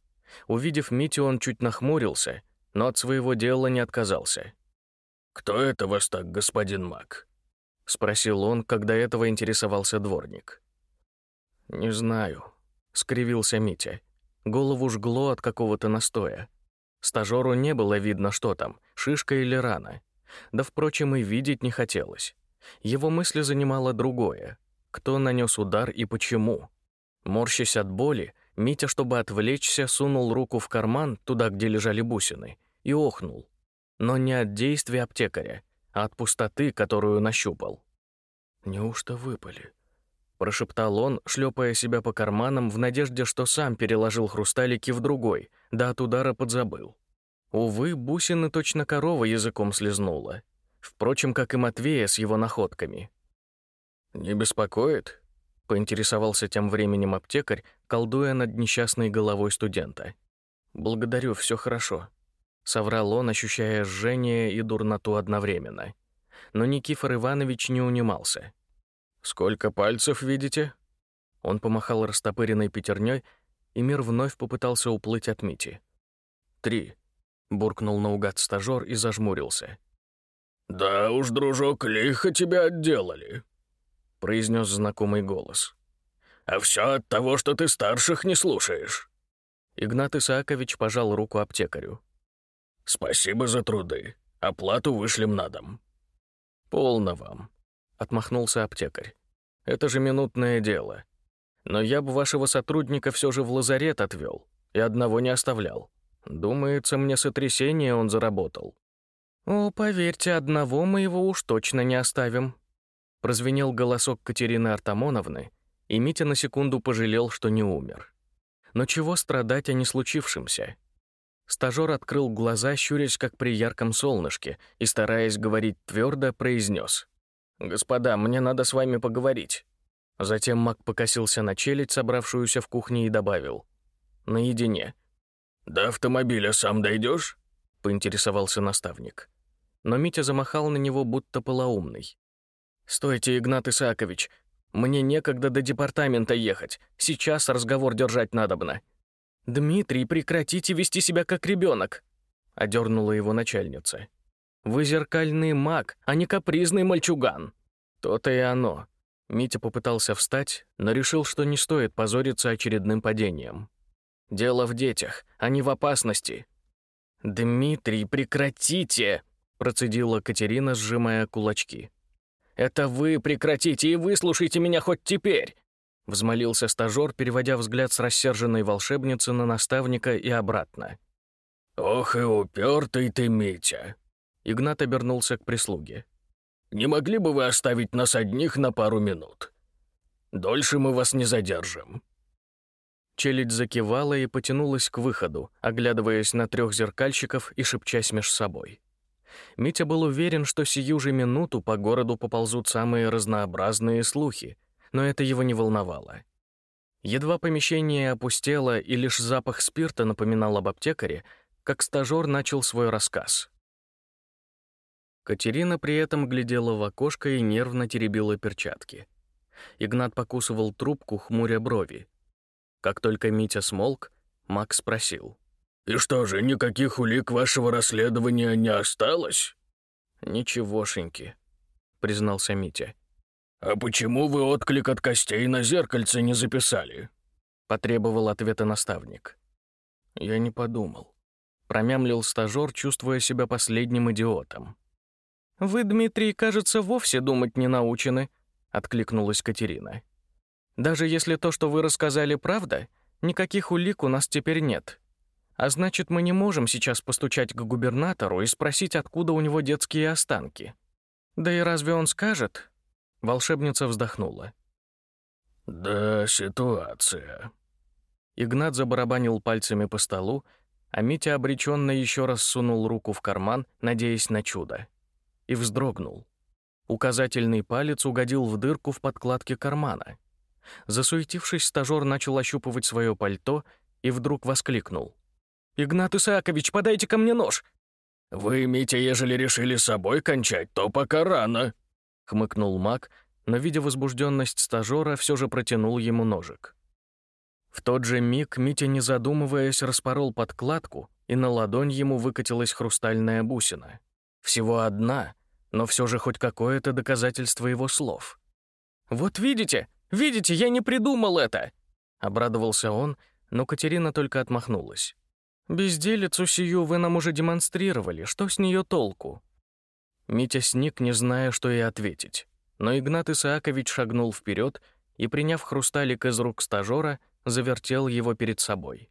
Увидев Митю, он чуть нахмурился, но от своего дела не отказался. «Кто это вас так, господин Мак?» — спросил он, когда этого интересовался дворник. «Не знаю», — скривился Митя. Голову жгло от какого-то настоя. Стажеру не было видно, что там, шишка или рана. Да, впрочем, и видеть не хотелось. Его мысли занимало другое. Кто нанес удар и почему? Морщась от боли, Митя, чтобы отвлечься, сунул руку в карман, туда, где лежали бусины, и охнул. Но не от действия аптекаря, а от пустоты, которую нащупал. Неужто выпали? прошептал он, шлепая себя по карманам в надежде, что сам переложил хрусталики в другой, да от удара подзабыл. Увы, бусины точно корова языком слезнула. Впрочем, как и Матвея с его находками. «Не беспокоит?» — поинтересовался тем временем аптекарь, колдуя над несчастной головой студента. «Благодарю, все хорошо», — соврал он, ощущая жжение и дурноту одновременно. Но Никифор Иванович не унимался. «Сколько пальцев видите?» Он помахал растопыренной пятерней, и мир вновь попытался уплыть от Мити. «Три. — буркнул наугад стажёр и зажмурился. «Да уж, дружок, лихо тебя отделали», — произнес знакомый голос. «А все от того, что ты старших не слушаешь». Игнат Исаакович пожал руку аптекарю. «Спасибо за труды. Оплату вышлем на дом». «Полно вам», — отмахнулся аптекарь. «Это же минутное дело. Но я бы вашего сотрудника все же в лазарет отвел и одного не оставлял. Думается, мне сотрясение он заработал». «О, поверьте, одного мы его уж точно не оставим», — прозвенел голосок Катерины Артамоновны, и Митя на секунду пожалел, что не умер. Но чего страдать о не случившемся? Стажёр открыл глаза, щурясь, как при ярком солнышке, и, стараясь говорить твердо, произнес: «Господа, мне надо с вами поговорить». Затем маг покосился на челядь, собравшуюся в кухне, и добавил. «Наедине». «До автомобиля сам дойдешь? поинтересовался наставник. Но Митя замахал на него, будто полоумный. «Стойте, Игнат Исаакович, мне некогда до департамента ехать. Сейчас разговор держать надобно». «Дмитрий, прекратите вести себя как ребенок», — одернула его начальница. «Вы зеркальный маг, а не капризный мальчуган». То-то и оно. Митя попытался встать, но решил, что не стоит позориться очередным падением. Дело в детях, а не в опасности. «Дмитрий, прекратите!» — процедила Катерина, сжимая кулачки. «Это вы прекратите и выслушайте меня хоть теперь!» Взмолился стажёр, переводя взгляд с рассерженной волшебницы на наставника и обратно. «Ох и упертый ты, Митя!» Игнат обернулся к прислуге. «Не могли бы вы оставить нас одних на пару минут? Дольше мы вас не задержим». Челядь закивала и потянулась к выходу, оглядываясь на трех зеркальщиков и шепчась меж собой. Митя был уверен, что сию же минуту по городу поползут самые разнообразные слухи, но это его не волновало. Едва помещение опустело и лишь запах спирта напоминал об аптекаре, как стажёр начал свой рассказ. Катерина при этом глядела в окошко и нервно теребила перчатки. Игнат покусывал трубку, хмуря брови. Как только Митя смолк, Макс спросил. «И что же, никаких улик вашего расследования не осталось?» «Ничегошеньки», — признался Митя. «А почему вы отклик от костей на зеркальце не записали?» — потребовал ответа наставник. «Я не подумал», — промямлил стажёр, чувствуя себя последним идиотом. «Вы, Дмитрий, кажется, вовсе думать не научены», — откликнулась Катерина. «Даже если то, что вы рассказали, правда, никаких улик у нас теперь нет. А значит, мы не можем сейчас постучать к губернатору и спросить, откуда у него детские останки. Да и разве он скажет? Волшебница вздохнула. Да, ситуация. Игнат забарабанил пальцами по столу, а Митя обреченно еще раз сунул руку в карман, надеясь на чудо. И вздрогнул. Указательный палец угодил в дырку в подкладке кармана. Засуетившись, стажёр начал ощупывать свое пальто и вдруг воскликнул. «Игнат Исаакович, подайте ко мне нож!» «Вы, Митя, ежели решили с собой кончать, то пока рано», — хмыкнул маг, но, видя возбужденность стажера, все же протянул ему ножик. В тот же миг Митя, не задумываясь, распорол подкладку, и на ладонь ему выкатилась хрустальная бусина. Всего одна, но все же хоть какое-то доказательство его слов. «Вот видите, видите, я не придумал это!» Обрадовался он, но Катерина только отмахнулась. Безделицу сию вы нам уже демонстрировали, что с нее толку?» Митя сник, не зная, что и ответить. Но Игнат Исаакович шагнул вперед и, приняв хрусталик из рук стажера, завертел его перед собой.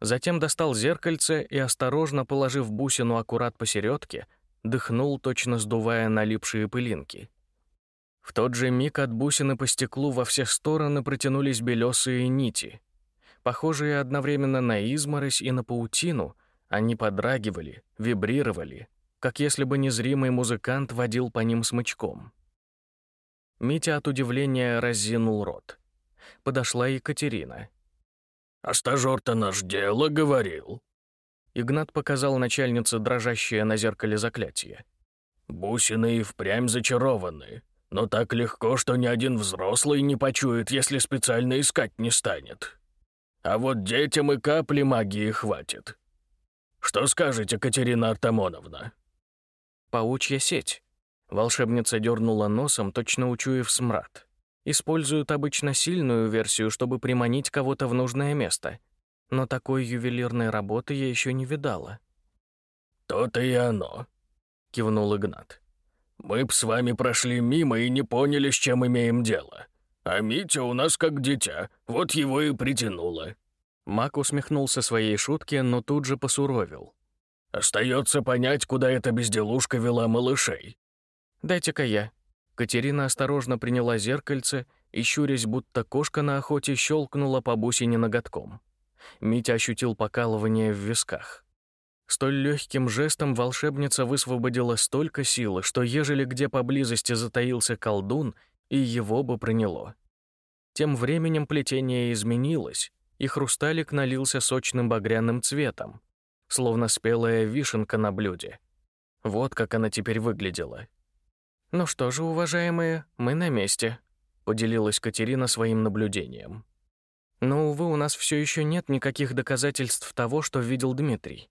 Затем достал зеркальце и, осторожно положив бусину аккурат посередке, дыхнул, точно сдувая налипшие пылинки. В тот же миг от бусины по стеклу во все стороны протянулись белесые нити — Похожие одновременно на изморозь и на паутину, они подрагивали, вибрировали, как если бы незримый музыкант водил по ним смычком. Митя от удивления разинул рот. Подошла Екатерина. «А стажёр-то наш дело говорил». Игнат показал начальнице дрожащее на зеркале заклятие. «Бусины и впрямь зачарованы, но так легко, что ни один взрослый не почует, если специально искать не станет. А вот детям и капли магии хватит». Что скажете, Катерина Артамоновна?» «Паучья сеть». Волшебница дернула носом, точно учуяв смрад. Используют обычно сильную версию, чтобы приманить кого-то в нужное место. Но такой ювелирной работы я еще не видала. «То-то и оно», — кивнул Игнат. «Мы б с вами прошли мимо и не поняли, с чем имеем дело. А Митя у нас как дитя, вот его и притянуло». Мак усмехнулся своей шутке, но тут же посуровил. «Остается понять, куда эта безделушка вела малышей». «Дайте-ка я». Катерина осторожно приняла зеркальце и, щурясь, будто кошка на охоте, щелкнула по бусине ноготком. Митя ощутил покалывание в висках. Столь легким жестом волшебница высвободила столько силы, что ежели где поблизости затаился колдун, и его бы проняло. Тем временем плетение изменилось, и хрусталик налился сочным багряным цветом, словно спелая вишенка на блюде. Вот как она теперь выглядела. «Ну что же, уважаемые, мы на месте», — поделилась Катерина своим наблюдением. «Но, увы, у нас все еще нет никаких доказательств того, что видел Дмитрий.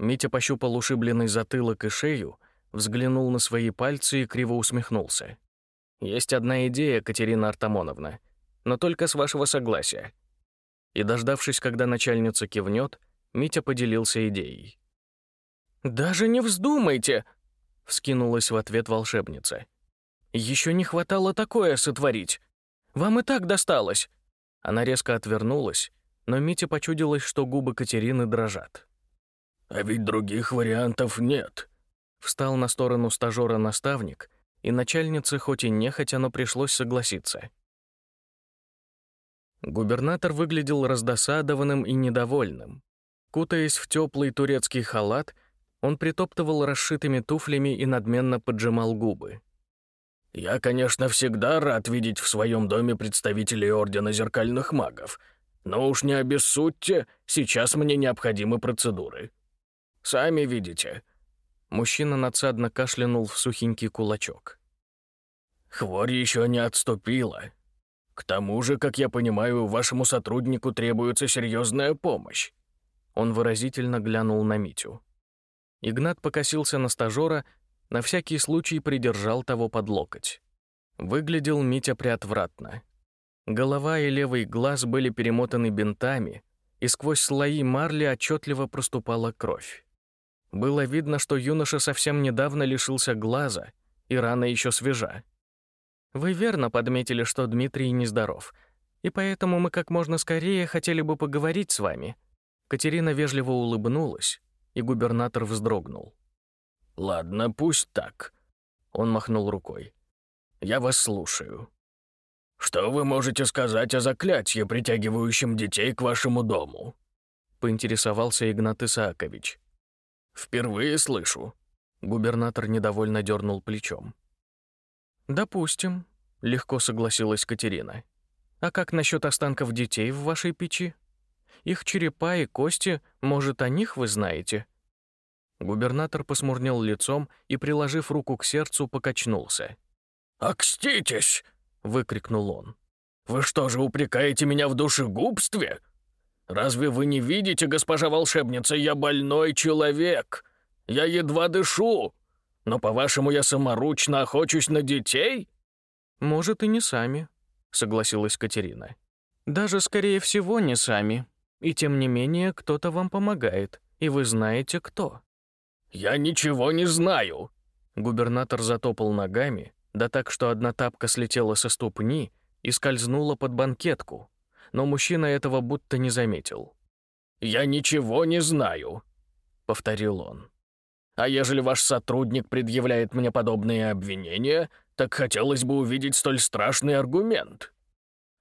Митя пощупал ушибленный затылок и шею, взглянул на свои пальцы и криво усмехнулся. «Есть одна идея, Катерина Артамоновна, но только с вашего согласия». И, дождавшись, когда начальница кивнет, Митя поделился идеей. «Даже не вздумайте!» — вскинулась в ответ волшебница. «Еще не хватало такое сотворить. Вам и так досталось». Она резко отвернулась, но Мите почудилось, что губы Катерины дрожат. А ведь других вариантов нет. Встал на сторону стажера наставник, и начальнице хоть и нехотя, но пришлось согласиться. Губернатор выглядел раздосадованным и недовольным. Кутаясь в теплый турецкий халат, он притоптывал расшитыми туфлями и надменно поджимал губы. «Я, конечно, всегда рад видеть в своем доме представителей Ордена Зеркальных Магов, но уж не обессудьте, сейчас мне необходимы процедуры. Сами видите». Мужчина надсадно кашлянул в сухенький кулачок. «Хворь еще не отступила. К тому же, как я понимаю, вашему сотруднику требуется серьезная помощь». Он выразительно глянул на Митю. Игнат покосился на стажера, на всякий случай придержал того под локоть. Выглядел Митя приотвратно. Голова и левый глаз были перемотаны бинтами, и сквозь слои марли отчетливо проступала кровь. Было видно, что юноша совсем недавно лишился глаза, и рана еще свежа. Вы верно подметили, что Дмитрий нездоров, и поэтому мы как можно скорее хотели бы поговорить с вами. Катерина вежливо улыбнулась, и губернатор вздрогнул. Ладно, пусть так. Он махнул рукой. Я вас слушаю. Что вы можете сказать о заклятии, притягивающем детей к вашему дому? поинтересовался Игнат Исаакович. «Впервые слышу». Губернатор недовольно дернул плечом. «Допустим», — легко согласилась Катерина. «А как насчет останков детей в вашей печи? Их черепа и кости, может, о них вы знаете?» Губернатор посмурнел лицом и, приложив руку к сердцу, покачнулся. «Окститесь!» — выкрикнул он. «Вы что же упрекаете меня в душегубстве? Разве вы не видите, госпожа волшебница, я больной человек? Я едва дышу. Но, по-вашему, я саморучно охочусь на детей?» «Может, и не сами», — согласилась Катерина. «Даже, скорее всего, не сами. И тем не менее, кто-то вам помогает, и вы знаете, кто». «Я ничего не знаю!» Губернатор затопал ногами, да так, что одна тапка слетела со ступни и скользнула под банкетку, но мужчина этого будто не заметил. «Я ничего не знаю», — повторил он. «А ежели ваш сотрудник предъявляет мне подобные обвинения, так хотелось бы увидеть столь страшный аргумент».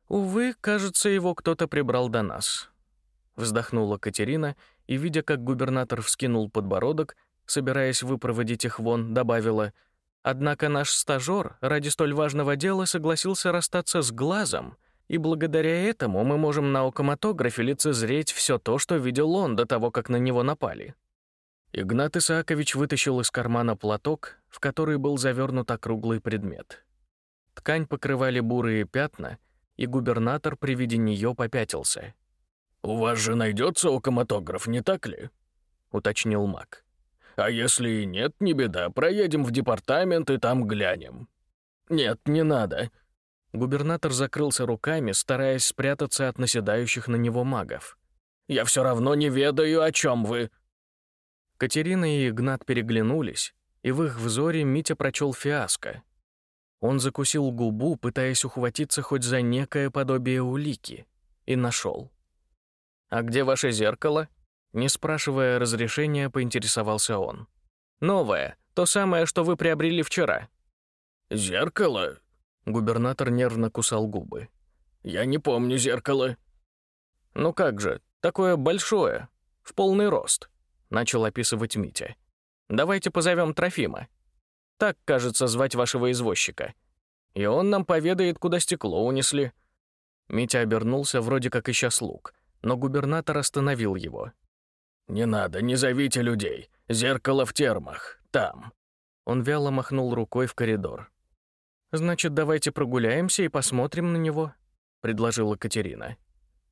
«Увы, кажется, его кто-то прибрал до нас», — вздохнула Катерина и, видя, как губернатор вскинул подбородок, собираясь выпроводить их вон, добавила, «Однако наш стажёр ради столь важного дела согласился расстаться с глазом, и благодаря этому мы можем на окоматографе лицезреть все то, что видел он до того, как на него напали. Игнат Исаакович вытащил из кармана платок, в который был завернут округлый предмет. Ткань покрывали бурые пятна, и губернатор при виде нее попятился. «У вас же найдется окоматограф, не так ли?» — уточнил маг. «А если и нет, не беда, проедем в департамент и там глянем». «Нет, не надо». Губернатор закрылся руками, стараясь спрятаться от наседающих на него магов. «Я все равно не ведаю, о чем вы». Катерина и Игнат переглянулись, и в их взоре Митя прочел фиаско. Он закусил губу, пытаясь ухватиться хоть за некое подобие улики, и нашел. «А где ваше зеркало?» Не спрашивая разрешения, поинтересовался он. «Новое, то самое, что вы приобрели вчера». «Зеркало?» Губернатор нервно кусал губы. «Я не помню зеркало». «Ну как же, такое большое, в полный рост», — начал описывать Митя. «Давайте позовем Трофима. Так, кажется, звать вашего извозчика. И он нам поведает, куда стекло унесли». Митя обернулся, вроде как ища слуг, но губернатор остановил его. «Не надо, не зовите людей. Зеркало в термах. Там». Он вяло махнул рукой в коридор. «Значит, давайте прогуляемся и посмотрим на него», — предложила Катерина.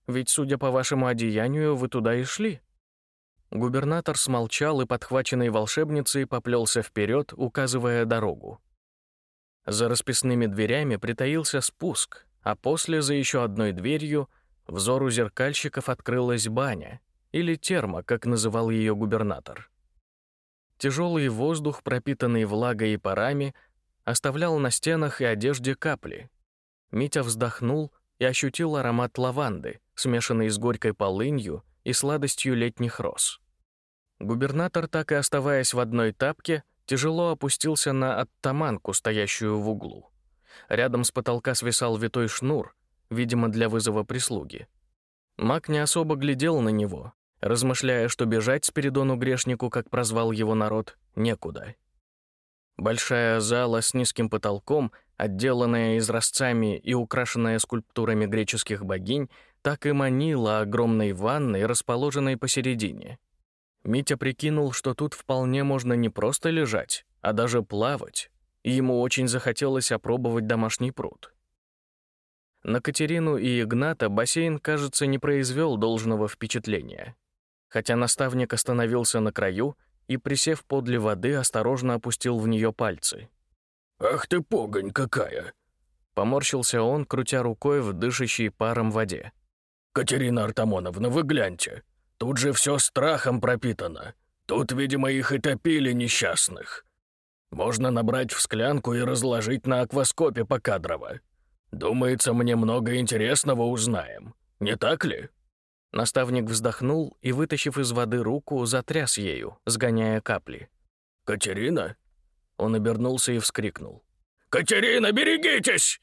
«Ведь, судя по вашему одеянию, вы туда и шли». Губернатор смолчал и, подхваченный волшебницей, поплелся вперед, указывая дорогу. За расписными дверями притаился спуск, а после, за еще одной дверью, взору зеркальщиков открылась баня, или терма, как называл ее губернатор. Тяжелый воздух, пропитанный влагой и парами, оставлял на стенах и одежде капли. Митя вздохнул и ощутил аромат лаванды, смешанный с горькой полынью и сладостью летних роз. Губернатор, так и оставаясь в одной тапке, тяжело опустился на оттаманку, стоящую в углу. Рядом с потолка свисал витой шнур, видимо, для вызова прислуги. Маг не особо глядел на него, размышляя, что бежать Спиридону грешнику, как прозвал его народ, некуда. Большая зала с низким потолком, отделанная изразцами и украшенная скульптурами греческих богинь, так и манила огромной ванной, расположенной посередине. Митя прикинул, что тут вполне можно не просто лежать, а даже плавать, и ему очень захотелось опробовать домашний пруд. На Катерину и Игната бассейн, кажется, не произвел должного впечатления хотя наставник остановился на краю и, присев подле воды, осторожно опустил в нее пальцы. «Ах ты погонь какая!» Поморщился он, крутя рукой в дышащей паром воде. «Катерина Артамоновна, вы гляньте. Тут же все страхом пропитано. Тут, видимо, их и топили несчастных. Можно набрать в склянку и разложить на акваскопе покадрово. Думается, мне много интересного узнаем. Не так ли?» Наставник вздохнул и, вытащив из воды руку, затряс ею, сгоняя капли. «Катерина?» Он обернулся и вскрикнул. «Катерина, берегитесь!»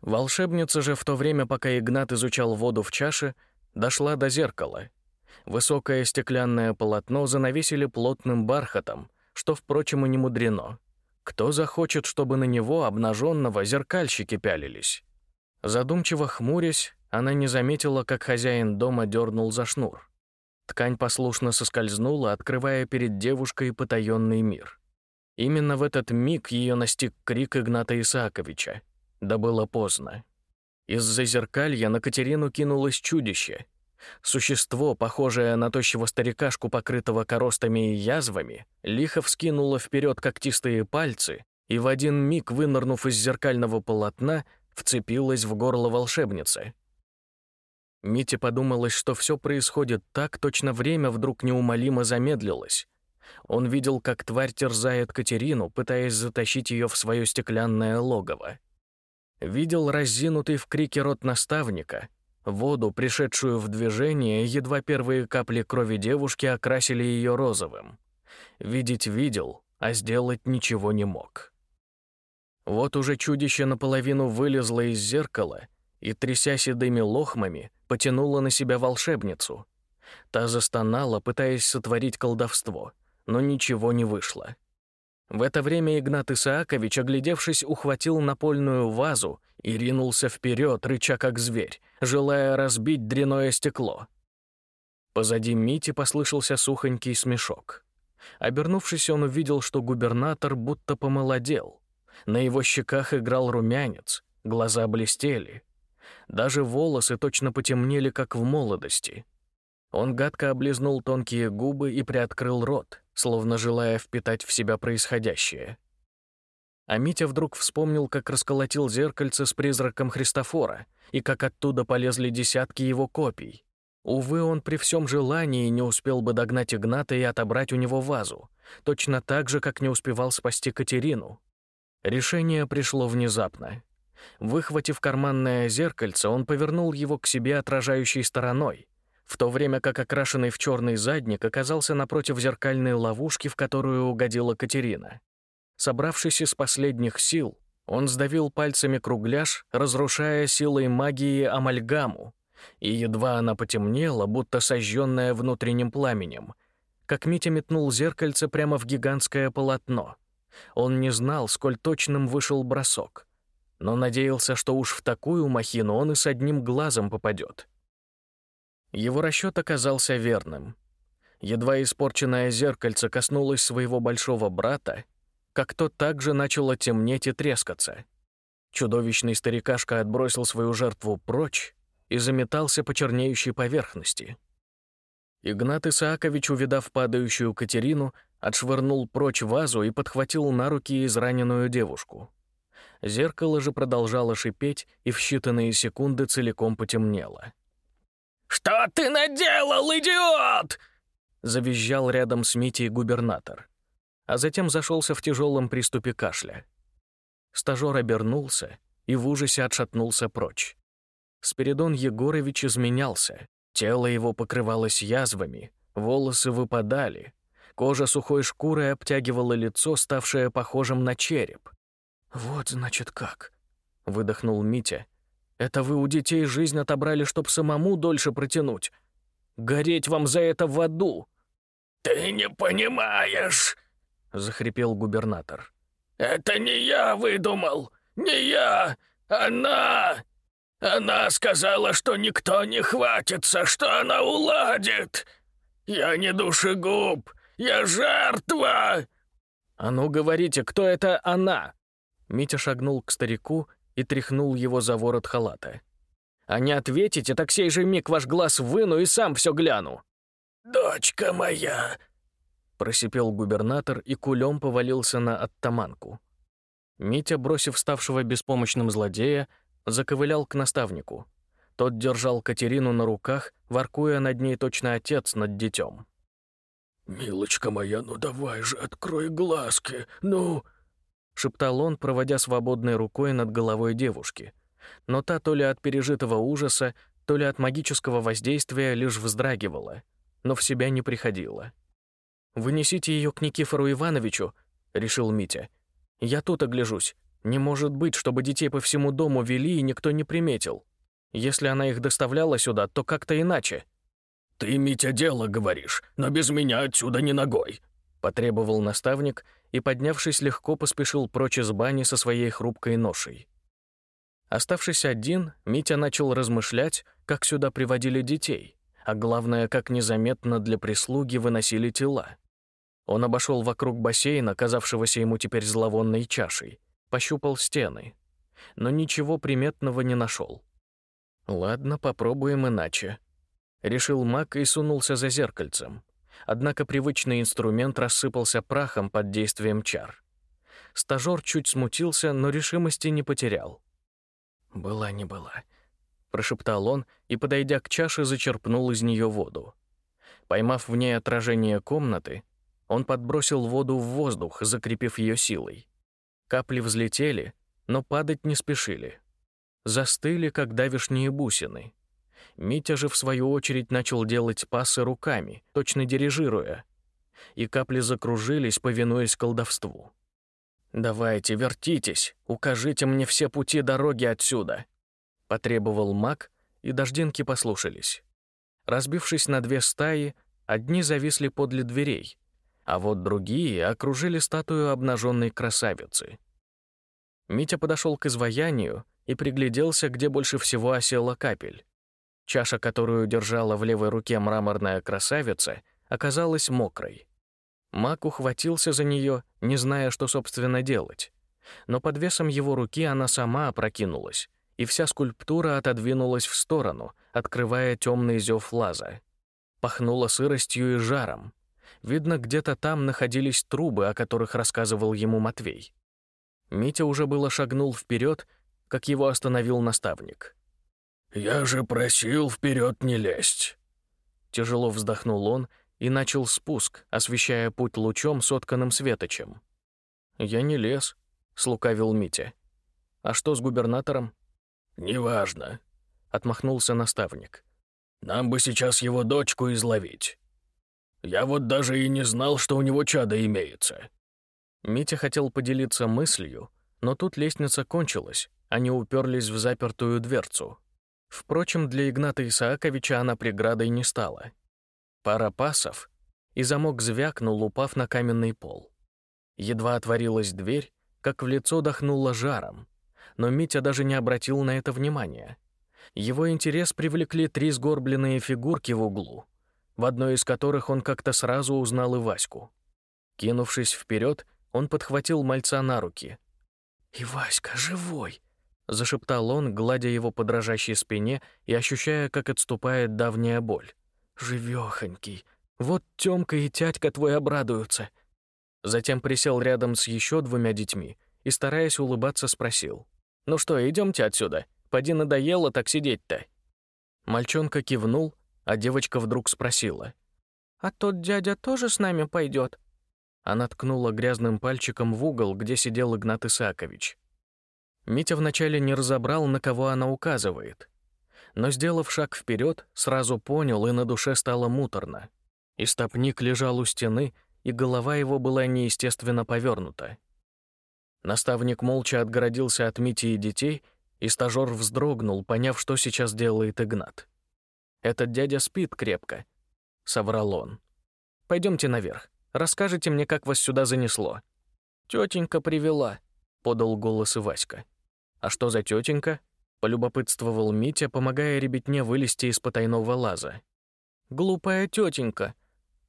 Волшебница же в то время, пока Игнат изучал воду в чаше, дошла до зеркала. Высокое стеклянное полотно занавесили плотным бархатом, что, впрочем, и не мудрено. Кто захочет, чтобы на него, обнаженного, зеркальщики пялились? Задумчиво хмурясь, она не заметила, как хозяин дома дернул за шнур. Ткань послушно соскользнула, открывая перед девушкой потаенный мир. Именно в этот миг ее настиг крик Игната Исааковича. Да было поздно. Из-за зеркалья на Катерину кинулось чудище. Существо, похожее на тощего старикашку, покрытого коростами и язвами, лихо вскинуло вперед когтистые пальцы и в один миг, вынырнув из зеркального полотна, вцепилось в горло волшебницы. Мите подумалось, что все происходит так, точно время вдруг неумолимо замедлилось. Он видел, как тварь терзает Катерину, пытаясь затащить ее в свое стеклянное логово. Видел разинутый в крике рот наставника, воду, пришедшую в движение, едва первые капли крови девушки окрасили ее розовым. Видеть видел, а сделать ничего не мог. Вот уже чудище наполовину вылезло из зеркала и, тряся седыми лохмами, потянула на себя волшебницу. Та застонала, пытаясь сотворить колдовство, но ничего не вышло. В это время Игнат Исаакович, оглядевшись, ухватил напольную вазу и ринулся вперед, рыча как зверь, желая разбить дряное стекло. Позади Мити послышался сухонький смешок. Обернувшись, он увидел, что губернатор будто помолодел. На его щеках играл румянец, глаза блестели, даже волосы точно потемнели, как в молодости. Он гадко облизнул тонкие губы и приоткрыл рот, словно желая впитать в себя происходящее. А Митя вдруг вспомнил, как расколотил зеркальце с призраком Христофора и как оттуда полезли десятки его копий. Увы, он при всем желании не успел бы догнать Игната и отобрать у него вазу, точно так же, как не успевал спасти Катерину. Решение пришло внезапно. Выхватив карманное зеркальце, он повернул его к себе отражающей стороной, в то время как окрашенный в черный задник оказался напротив зеркальной ловушки, в которую угодила Катерина. Собравшись из последних сил, он сдавил пальцами кругляш, разрушая силой магии амальгаму, и едва она потемнела, будто сожженная внутренним пламенем, как Митя метнул зеркальце прямо в гигантское полотно. Он не знал, сколь точным вышел бросок, но надеялся, что уж в такую махину он и с одним глазом попадет. Его расчет оказался верным. Едва испорченное зеркальце коснулось своего большого брата, как тот также начало темнеть и трескаться. Чудовищный старикашка отбросил свою жертву прочь и заметался по чернеющей поверхности. Игнат Исаакович, увидав падающую Катерину, отшвырнул прочь вазу и подхватил на руки израненную девушку. Зеркало же продолжало шипеть и в считанные секунды целиком потемнело. «Что ты наделал, идиот?» Завизжал рядом с Митей губернатор, а затем зашелся в тяжелом приступе кашля. Стажер обернулся и в ужасе отшатнулся прочь. Спиридон Егорович изменялся, тело его покрывалось язвами, волосы выпадали, кожа сухой шкурой обтягивала лицо, ставшее похожим на череп. «Вот, значит, как», — выдохнул Митя, это вы у детей жизнь отобрали, чтоб самому дольше протянуть. Гореть вам за это в аду!» «Ты не понимаешь!» — захрипел губернатор. «Это не я выдумал! Не я! Она! Она сказала, что никто не хватится, что она уладит! Я не душегуб! Я жертва!» «А ну, говорите, кто это она?» Митя шагнул к старику и тряхнул его за ворот халата. «А не ответите, так сей же миг ваш глаз выну и сам все гляну». «Дочка моя!» Просипел губернатор и кулем повалился на оттаманку. Митя, бросив ставшего беспомощным злодея, заковылял к наставнику. Тот держал Катерину на руках, воркуя над ней точно отец над детем. «Милочка моя, ну давай же, открой глазки, ну!» — шептал он, проводя свободной рукой над головой девушки. Но та то ли от пережитого ужаса, то ли от магического воздействия лишь вздрагивала, но в себя не приходила. «Вынесите ее к Никифору Ивановичу», — решил Митя. «Я тут огляжусь. Не может быть, чтобы детей по всему дому вели и никто не приметил. Если она их доставляла сюда, то как-то иначе». «Ты, Митя, дело говоришь, но без меня отсюда не ногой», — потребовал наставник и, поднявшись, легко поспешил прочь из бани со своей хрупкой ношей. Оставшись один, Митя начал размышлять, как сюда приводили детей, а главное, как незаметно для прислуги выносили тела. Он обошел вокруг бассейна, казавшегося ему теперь зловонной чашей, пощупал стены, но ничего приметного не нашел. «Ладно, попробуем иначе», — решил маг и сунулся за зеркальцем однако привычный инструмент рассыпался прахом под действием чар. Стажёр чуть смутился, но решимости не потерял. «Была не была», — прошептал он и, подойдя к чаше, зачерпнул из нее воду. Поймав в ней отражение комнаты, он подбросил воду в воздух, закрепив ее силой. Капли взлетели, но падать не спешили. Застыли, как давишние бусины. Митя же, в свою очередь, начал делать пасы руками, точно дирижируя. И капли закружились, повинуясь колдовству. «Давайте, вертитесь, укажите мне все пути дороги отсюда», — потребовал маг, и дождинки послушались. Разбившись на две стаи, одни зависли подле дверей, а вот другие окружили статую обнаженной красавицы. Митя подошел к изваянию и пригляделся, где больше всего осела капель. Чаша, которую держала в левой руке мраморная красавица, оказалась мокрой. Мак ухватился за нее, не зная, что, собственно, делать. Но под весом его руки она сама опрокинулась, и вся скульптура отодвинулась в сторону, открывая темный зев лаза. Пахнуло сыростью и жаром. Видно, где-то там находились трубы, о которых рассказывал ему Матвей. Митя уже было шагнул вперед, как его остановил наставник. «Я же просил вперед не лезть!» Тяжело вздохнул он и начал спуск, освещая путь лучом, сотканным светочем. «Я не лез», — слукавил Митя. «А что с губернатором?» «Неважно», — отмахнулся наставник. «Нам бы сейчас его дочку изловить. Я вот даже и не знал, что у него чадо имеется». Митя хотел поделиться мыслью, но тут лестница кончилась, они уперлись в запертую дверцу. Впрочем, для Игната Исааковича она преградой не стала. Пара пасов, и замок звякнул, упав на каменный пол. Едва отворилась дверь, как в лицо дохнуло жаром, но Митя даже не обратил на это внимания. Его интерес привлекли три сгорбленные фигурки в углу, в одной из которых он как-то сразу узнал и Ваську. Кинувшись вперед, он подхватил мальца на руки. «И Васька живой!» — зашептал он, гладя его по дрожащей спине и ощущая, как отступает давняя боль. «Живёхонький! Вот Тёмка и тятька твой обрадуются!» Затем присел рядом с еще двумя детьми и, стараясь улыбаться, спросил. «Ну что, идемте отсюда? Поди надоело так сидеть-то». Мальчонка кивнул, а девочка вдруг спросила. «А тот дядя тоже с нами пойдет? Она ткнула грязным пальчиком в угол, где сидел Игнат Исаакович. Митя вначале не разобрал, на кого она указывает. Но, сделав шаг вперед, сразу понял, и на душе стало муторно. Истопник лежал у стены, и голова его была неестественно повернута. Наставник молча отгородился от Мити и детей, и стажёр вздрогнул, поняв, что сейчас делает Игнат. «Этот дядя спит крепко», — соврал он. Пойдемте наверх. Расскажите мне, как вас сюда занесло». Тетенька привела», — подал голос и Васька. «А что за тетенька? полюбопытствовал Митя, помогая ребятне вылезти из потайного лаза. «Глупая тетенька.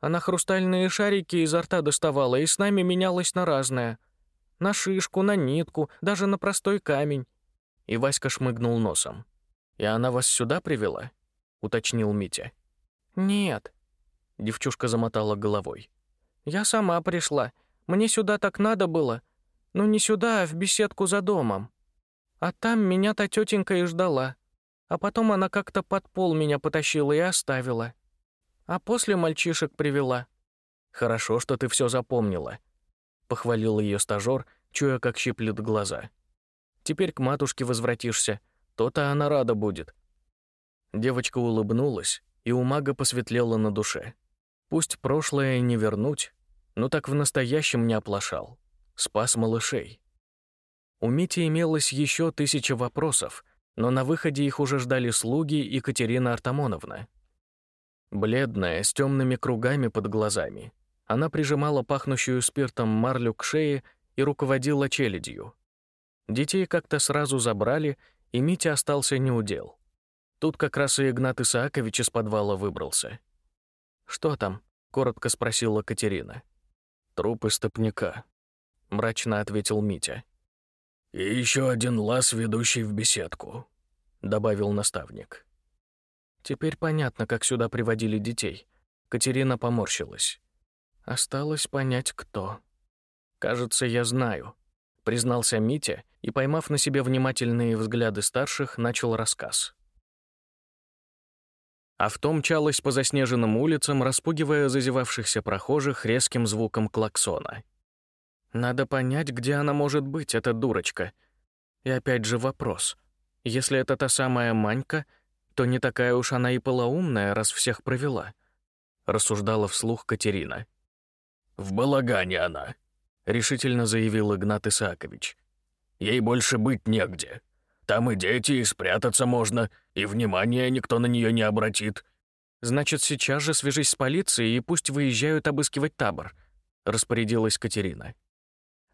Она хрустальные шарики изо рта доставала и с нами менялась на разное. На шишку, на нитку, даже на простой камень». И Васька шмыгнул носом. «И она вас сюда привела?» — уточнил Митя. «Нет», — девчушка замотала головой. «Я сама пришла. Мне сюда так надо было. Ну, не сюда, а в беседку за домом. А там меня та тетенька и ждала. А потом она как-то под пол меня потащила и оставила. А после мальчишек привела. Хорошо, что ты все запомнила. Похвалил ее стажёр, чуя, как щиплет глаза. Теперь к матушке возвратишься. То-то она рада будет. Девочка улыбнулась, и у мага посветлело на душе. Пусть прошлое не вернуть, но так в настоящем не оплошал. Спас малышей. У Мити имелось еще тысяча вопросов, но на выходе их уже ждали слуги и Катерина Артамоновна. Бледная, с темными кругами под глазами, она прижимала пахнущую спиртом марлю к шее и руководила челядью. Детей как-то сразу забрали, и Митя остался неудел. Тут как раз и Игнат Исаакович из подвала выбрался. «Что там?» — коротко спросила Катерина. «Труп истопника», — мрачно ответил Митя. «И еще один лаз, ведущий в беседку», — добавил наставник. Теперь понятно, как сюда приводили детей. Катерина поморщилась. Осталось понять, кто. «Кажется, я знаю», — признался Митя и, поймав на себе внимательные взгляды старших, начал рассказ. Авто мчалось по заснеженным улицам, распугивая зазевавшихся прохожих резким звуком клаксона. Надо понять, где она может быть, эта дурочка. И опять же вопрос. Если это та самая Манька, то не такая уж она и полоумная, раз всех провела. Рассуждала вслух Катерина. «В балагане она», — решительно заявил Игнат Исаакович. «Ей больше быть негде. Там и дети, и спрятаться можно, и внимания никто на нее не обратит». «Значит, сейчас же свяжись с полицией и пусть выезжают обыскивать табор», — распорядилась Катерина.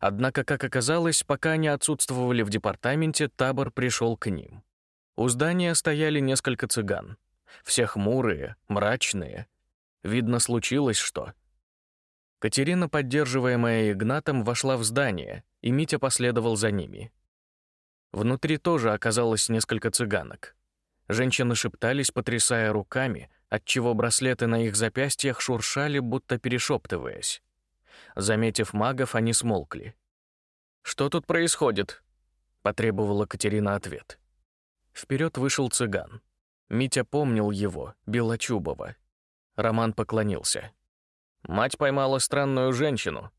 Однако, как оказалось, пока они отсутствовали в департаменте, табор пришел к ним. У здания стояли несколько цыган. Все хмурые, мрачные. Видно, случилось что. Катерина, поддерживаемая Игнатом, вошла в здание, и Митя последовал за ними. Внутри тоже оказалось несколько цыганок. Женщины шептались, потрясая руками, отчего браслеты на их запястьях шуршали, будто перешептываясь. Заметив магов, они смолкли. «Что тут происходит?» — потребовала Катерина ответ. Вперед вышел цыган. Митя помнил его, Белочубова. Роман поклонился. Мать поймала странную женщину.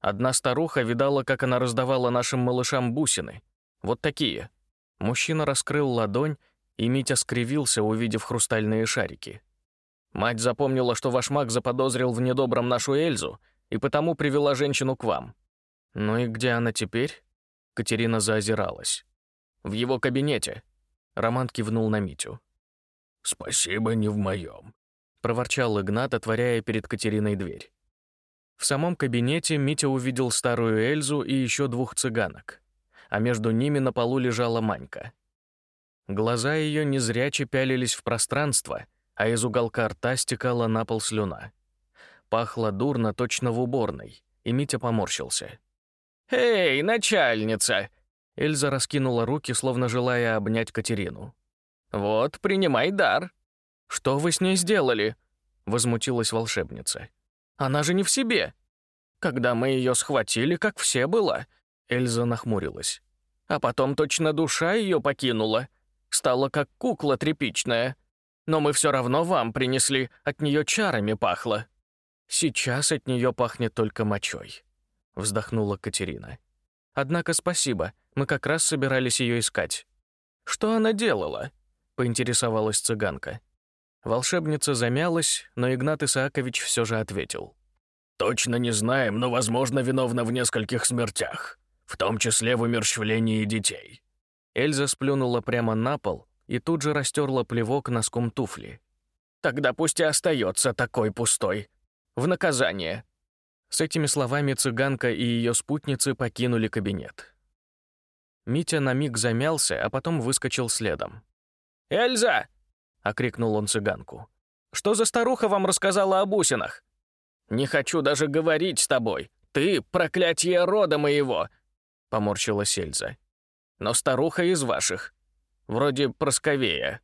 Одна старуха видала, как она раздавала нашим малышам бусины. Вот такие. Мужчина раскрыл ладонь, и Митя скривился, увидев хрустальные шарики. Мать запомнила, что ваш маг заподозрил в недобром нашу Эльзу, и потому привела женщину к вам. Ну и где она теперь? Катерина заозиралась. В его кабинете. Роман кивнул на Митю. «Спасибо, не в моем», — проворчал Игнат, отворяя перед Катериной дверь. В самом кабинете Митя увидел старую Эльзу и еще двух цыганок, а между ними на полу лежала Манька. Глаза ее незряче пялились в пространство, а из уголка рта стекала на пол слюна. Пахло дурно, точно в уборной, и Митя поморщился. «Эй, начальница!» Эльза раскинула руки, словно желая обнять Катерину. «Вот, принимай дар». «Что вы с ней сделали?» — возмутилась волшебница. «Она же не в себе. Когда мы ее схватили, как все было». Эльза нахмурилась. «А потом точно душа ее покинула. Стала как кукла тряпичная. Но мы все равно вам принесли, от нее чарами пахло». «Сейчас от нее пахнет только мочой», — вздохнула Катерина. «Однако спасибо, мы как раз собирались ее искать». «Что она делала?» — поинтересовалась цыганка. Волшебница замялась, но Игнат Исаакович все же ответил. «Точно не знаем, но, возможно, виновна в нескольких смертях, в том числе в умерщвлении детей». Эльза сплюнула прямо на пол и тут же растерла плевок носком туфли. «Тогда пусть и остается такой пустой. В наказание». С этими словами цыганка и ее спутницы покинули кабинет. Митя на миг замялся, а потом выскочил следом. «Эльза!» — окрикнул он цыганку. «Что за старуха вам рассказала о бусинах?» «Не хочу даже говорить с тобой. Ты — проклятие рода моего!» — поморщилась Эльза. «Но старуха из ваших. Вроде Просковея».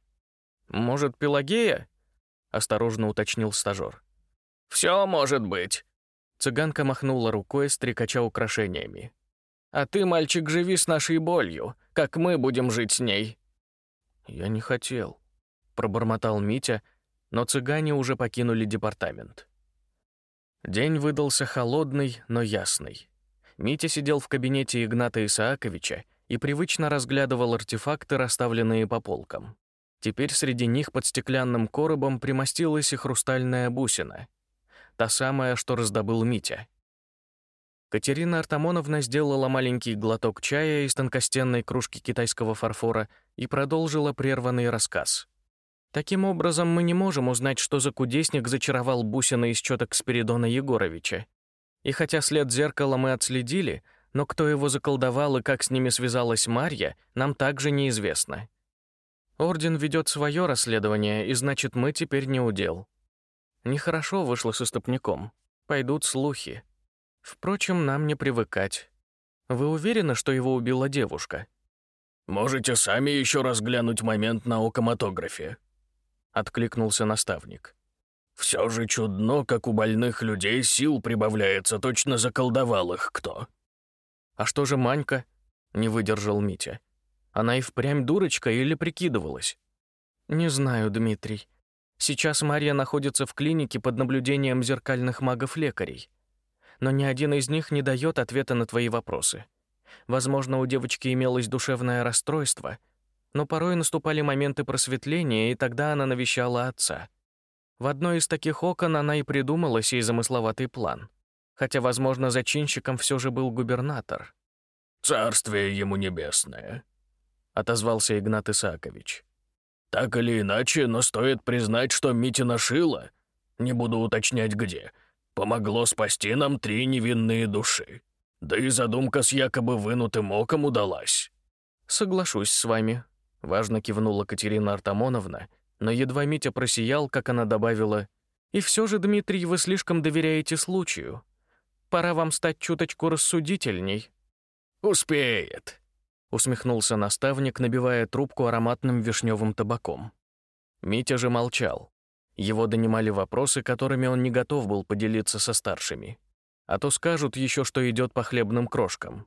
«Может, Пелагея?» — осторожно уточнил стажёр. «Все может быть». Цыганка махнула рукой, стрекача украшениями. «А ты, мальчик, живи с нашей болью, как мы будем жить с ней. «Я не хотел», — пробормотал Митя, но цыгане уже покинули департамент. День выдался холодный, но ясный. Митя сидел в кабинете Игната Исааковича и привычно разглядывал артефакты, расставленные по полкам. Теперь среди них под стеклянным коробом примостилась и хрустальная бусина. Та самая, что раздобыл Митя. Катерина Артамоновна сделала маленький глоток чая из тонкостенной кружки китайского фарфора и продолжила прерванный рассказ. Таким образом, мы не можем узнать, что за кудесник зачаровал бусины из чёток Спиридона Егоровича. И хотя след зеркала мы отследили, но кто его заколдовал и как с ними связалась Марья, нам также неизвестно. Орден ведет свое расследование, и значит, мы теперь не удел. Нехорошо вышло с истопником. Пойдут слухи. Впрочем, нам не привыкать. Вы уверены, что его убила девушка? Можете сами еще раз глянуть момент на окоматографе. Откликнулся наставник. Все же чудно, как у больных людей сил прибавляется, точно заколдовал их кто. А что же Манька? Не выдержал Митя. Она и впрямь дурочка или прикидывалась? Не знаю, Дмитрий. Сейчас Мария находится в клинике под наблюдением зеркальных магов-лекарей но ни один из них не дает ответа на твои вопросы. Возможно, у девочки имелось душевное расстройство, но порой наступали моменты просветления, и тогда она навещала отца. В одной из таких окон она и придумала сей замысловатый план. Хотя, возможно, зачинщиком все же был губернатор. «Царствие ему небесное», — отозвался Игнат Исаакович. «Так или иначе, но стоит признать, что Митина шила, не буду уточнять где, помогло спасти нам три невинные души. Да и задумка с якобы вынутым оком удалась». «Соглашусь с вами», — важно кивнула Катерина Артамоновна, но едва Митя просиял, как она добавила, «И все же, Дмитрий, вы слишком доверяете случаю. Пора вам стать чуточку рассудительней». «Успеет», усмехнулся наставник, набивая трубку ароматным вишневым табаком. Митя же молчал. Его донимали вопросы, которыми он не готов был поделиться со старшими. А то скажут еще, что идет по хлебным крошкам.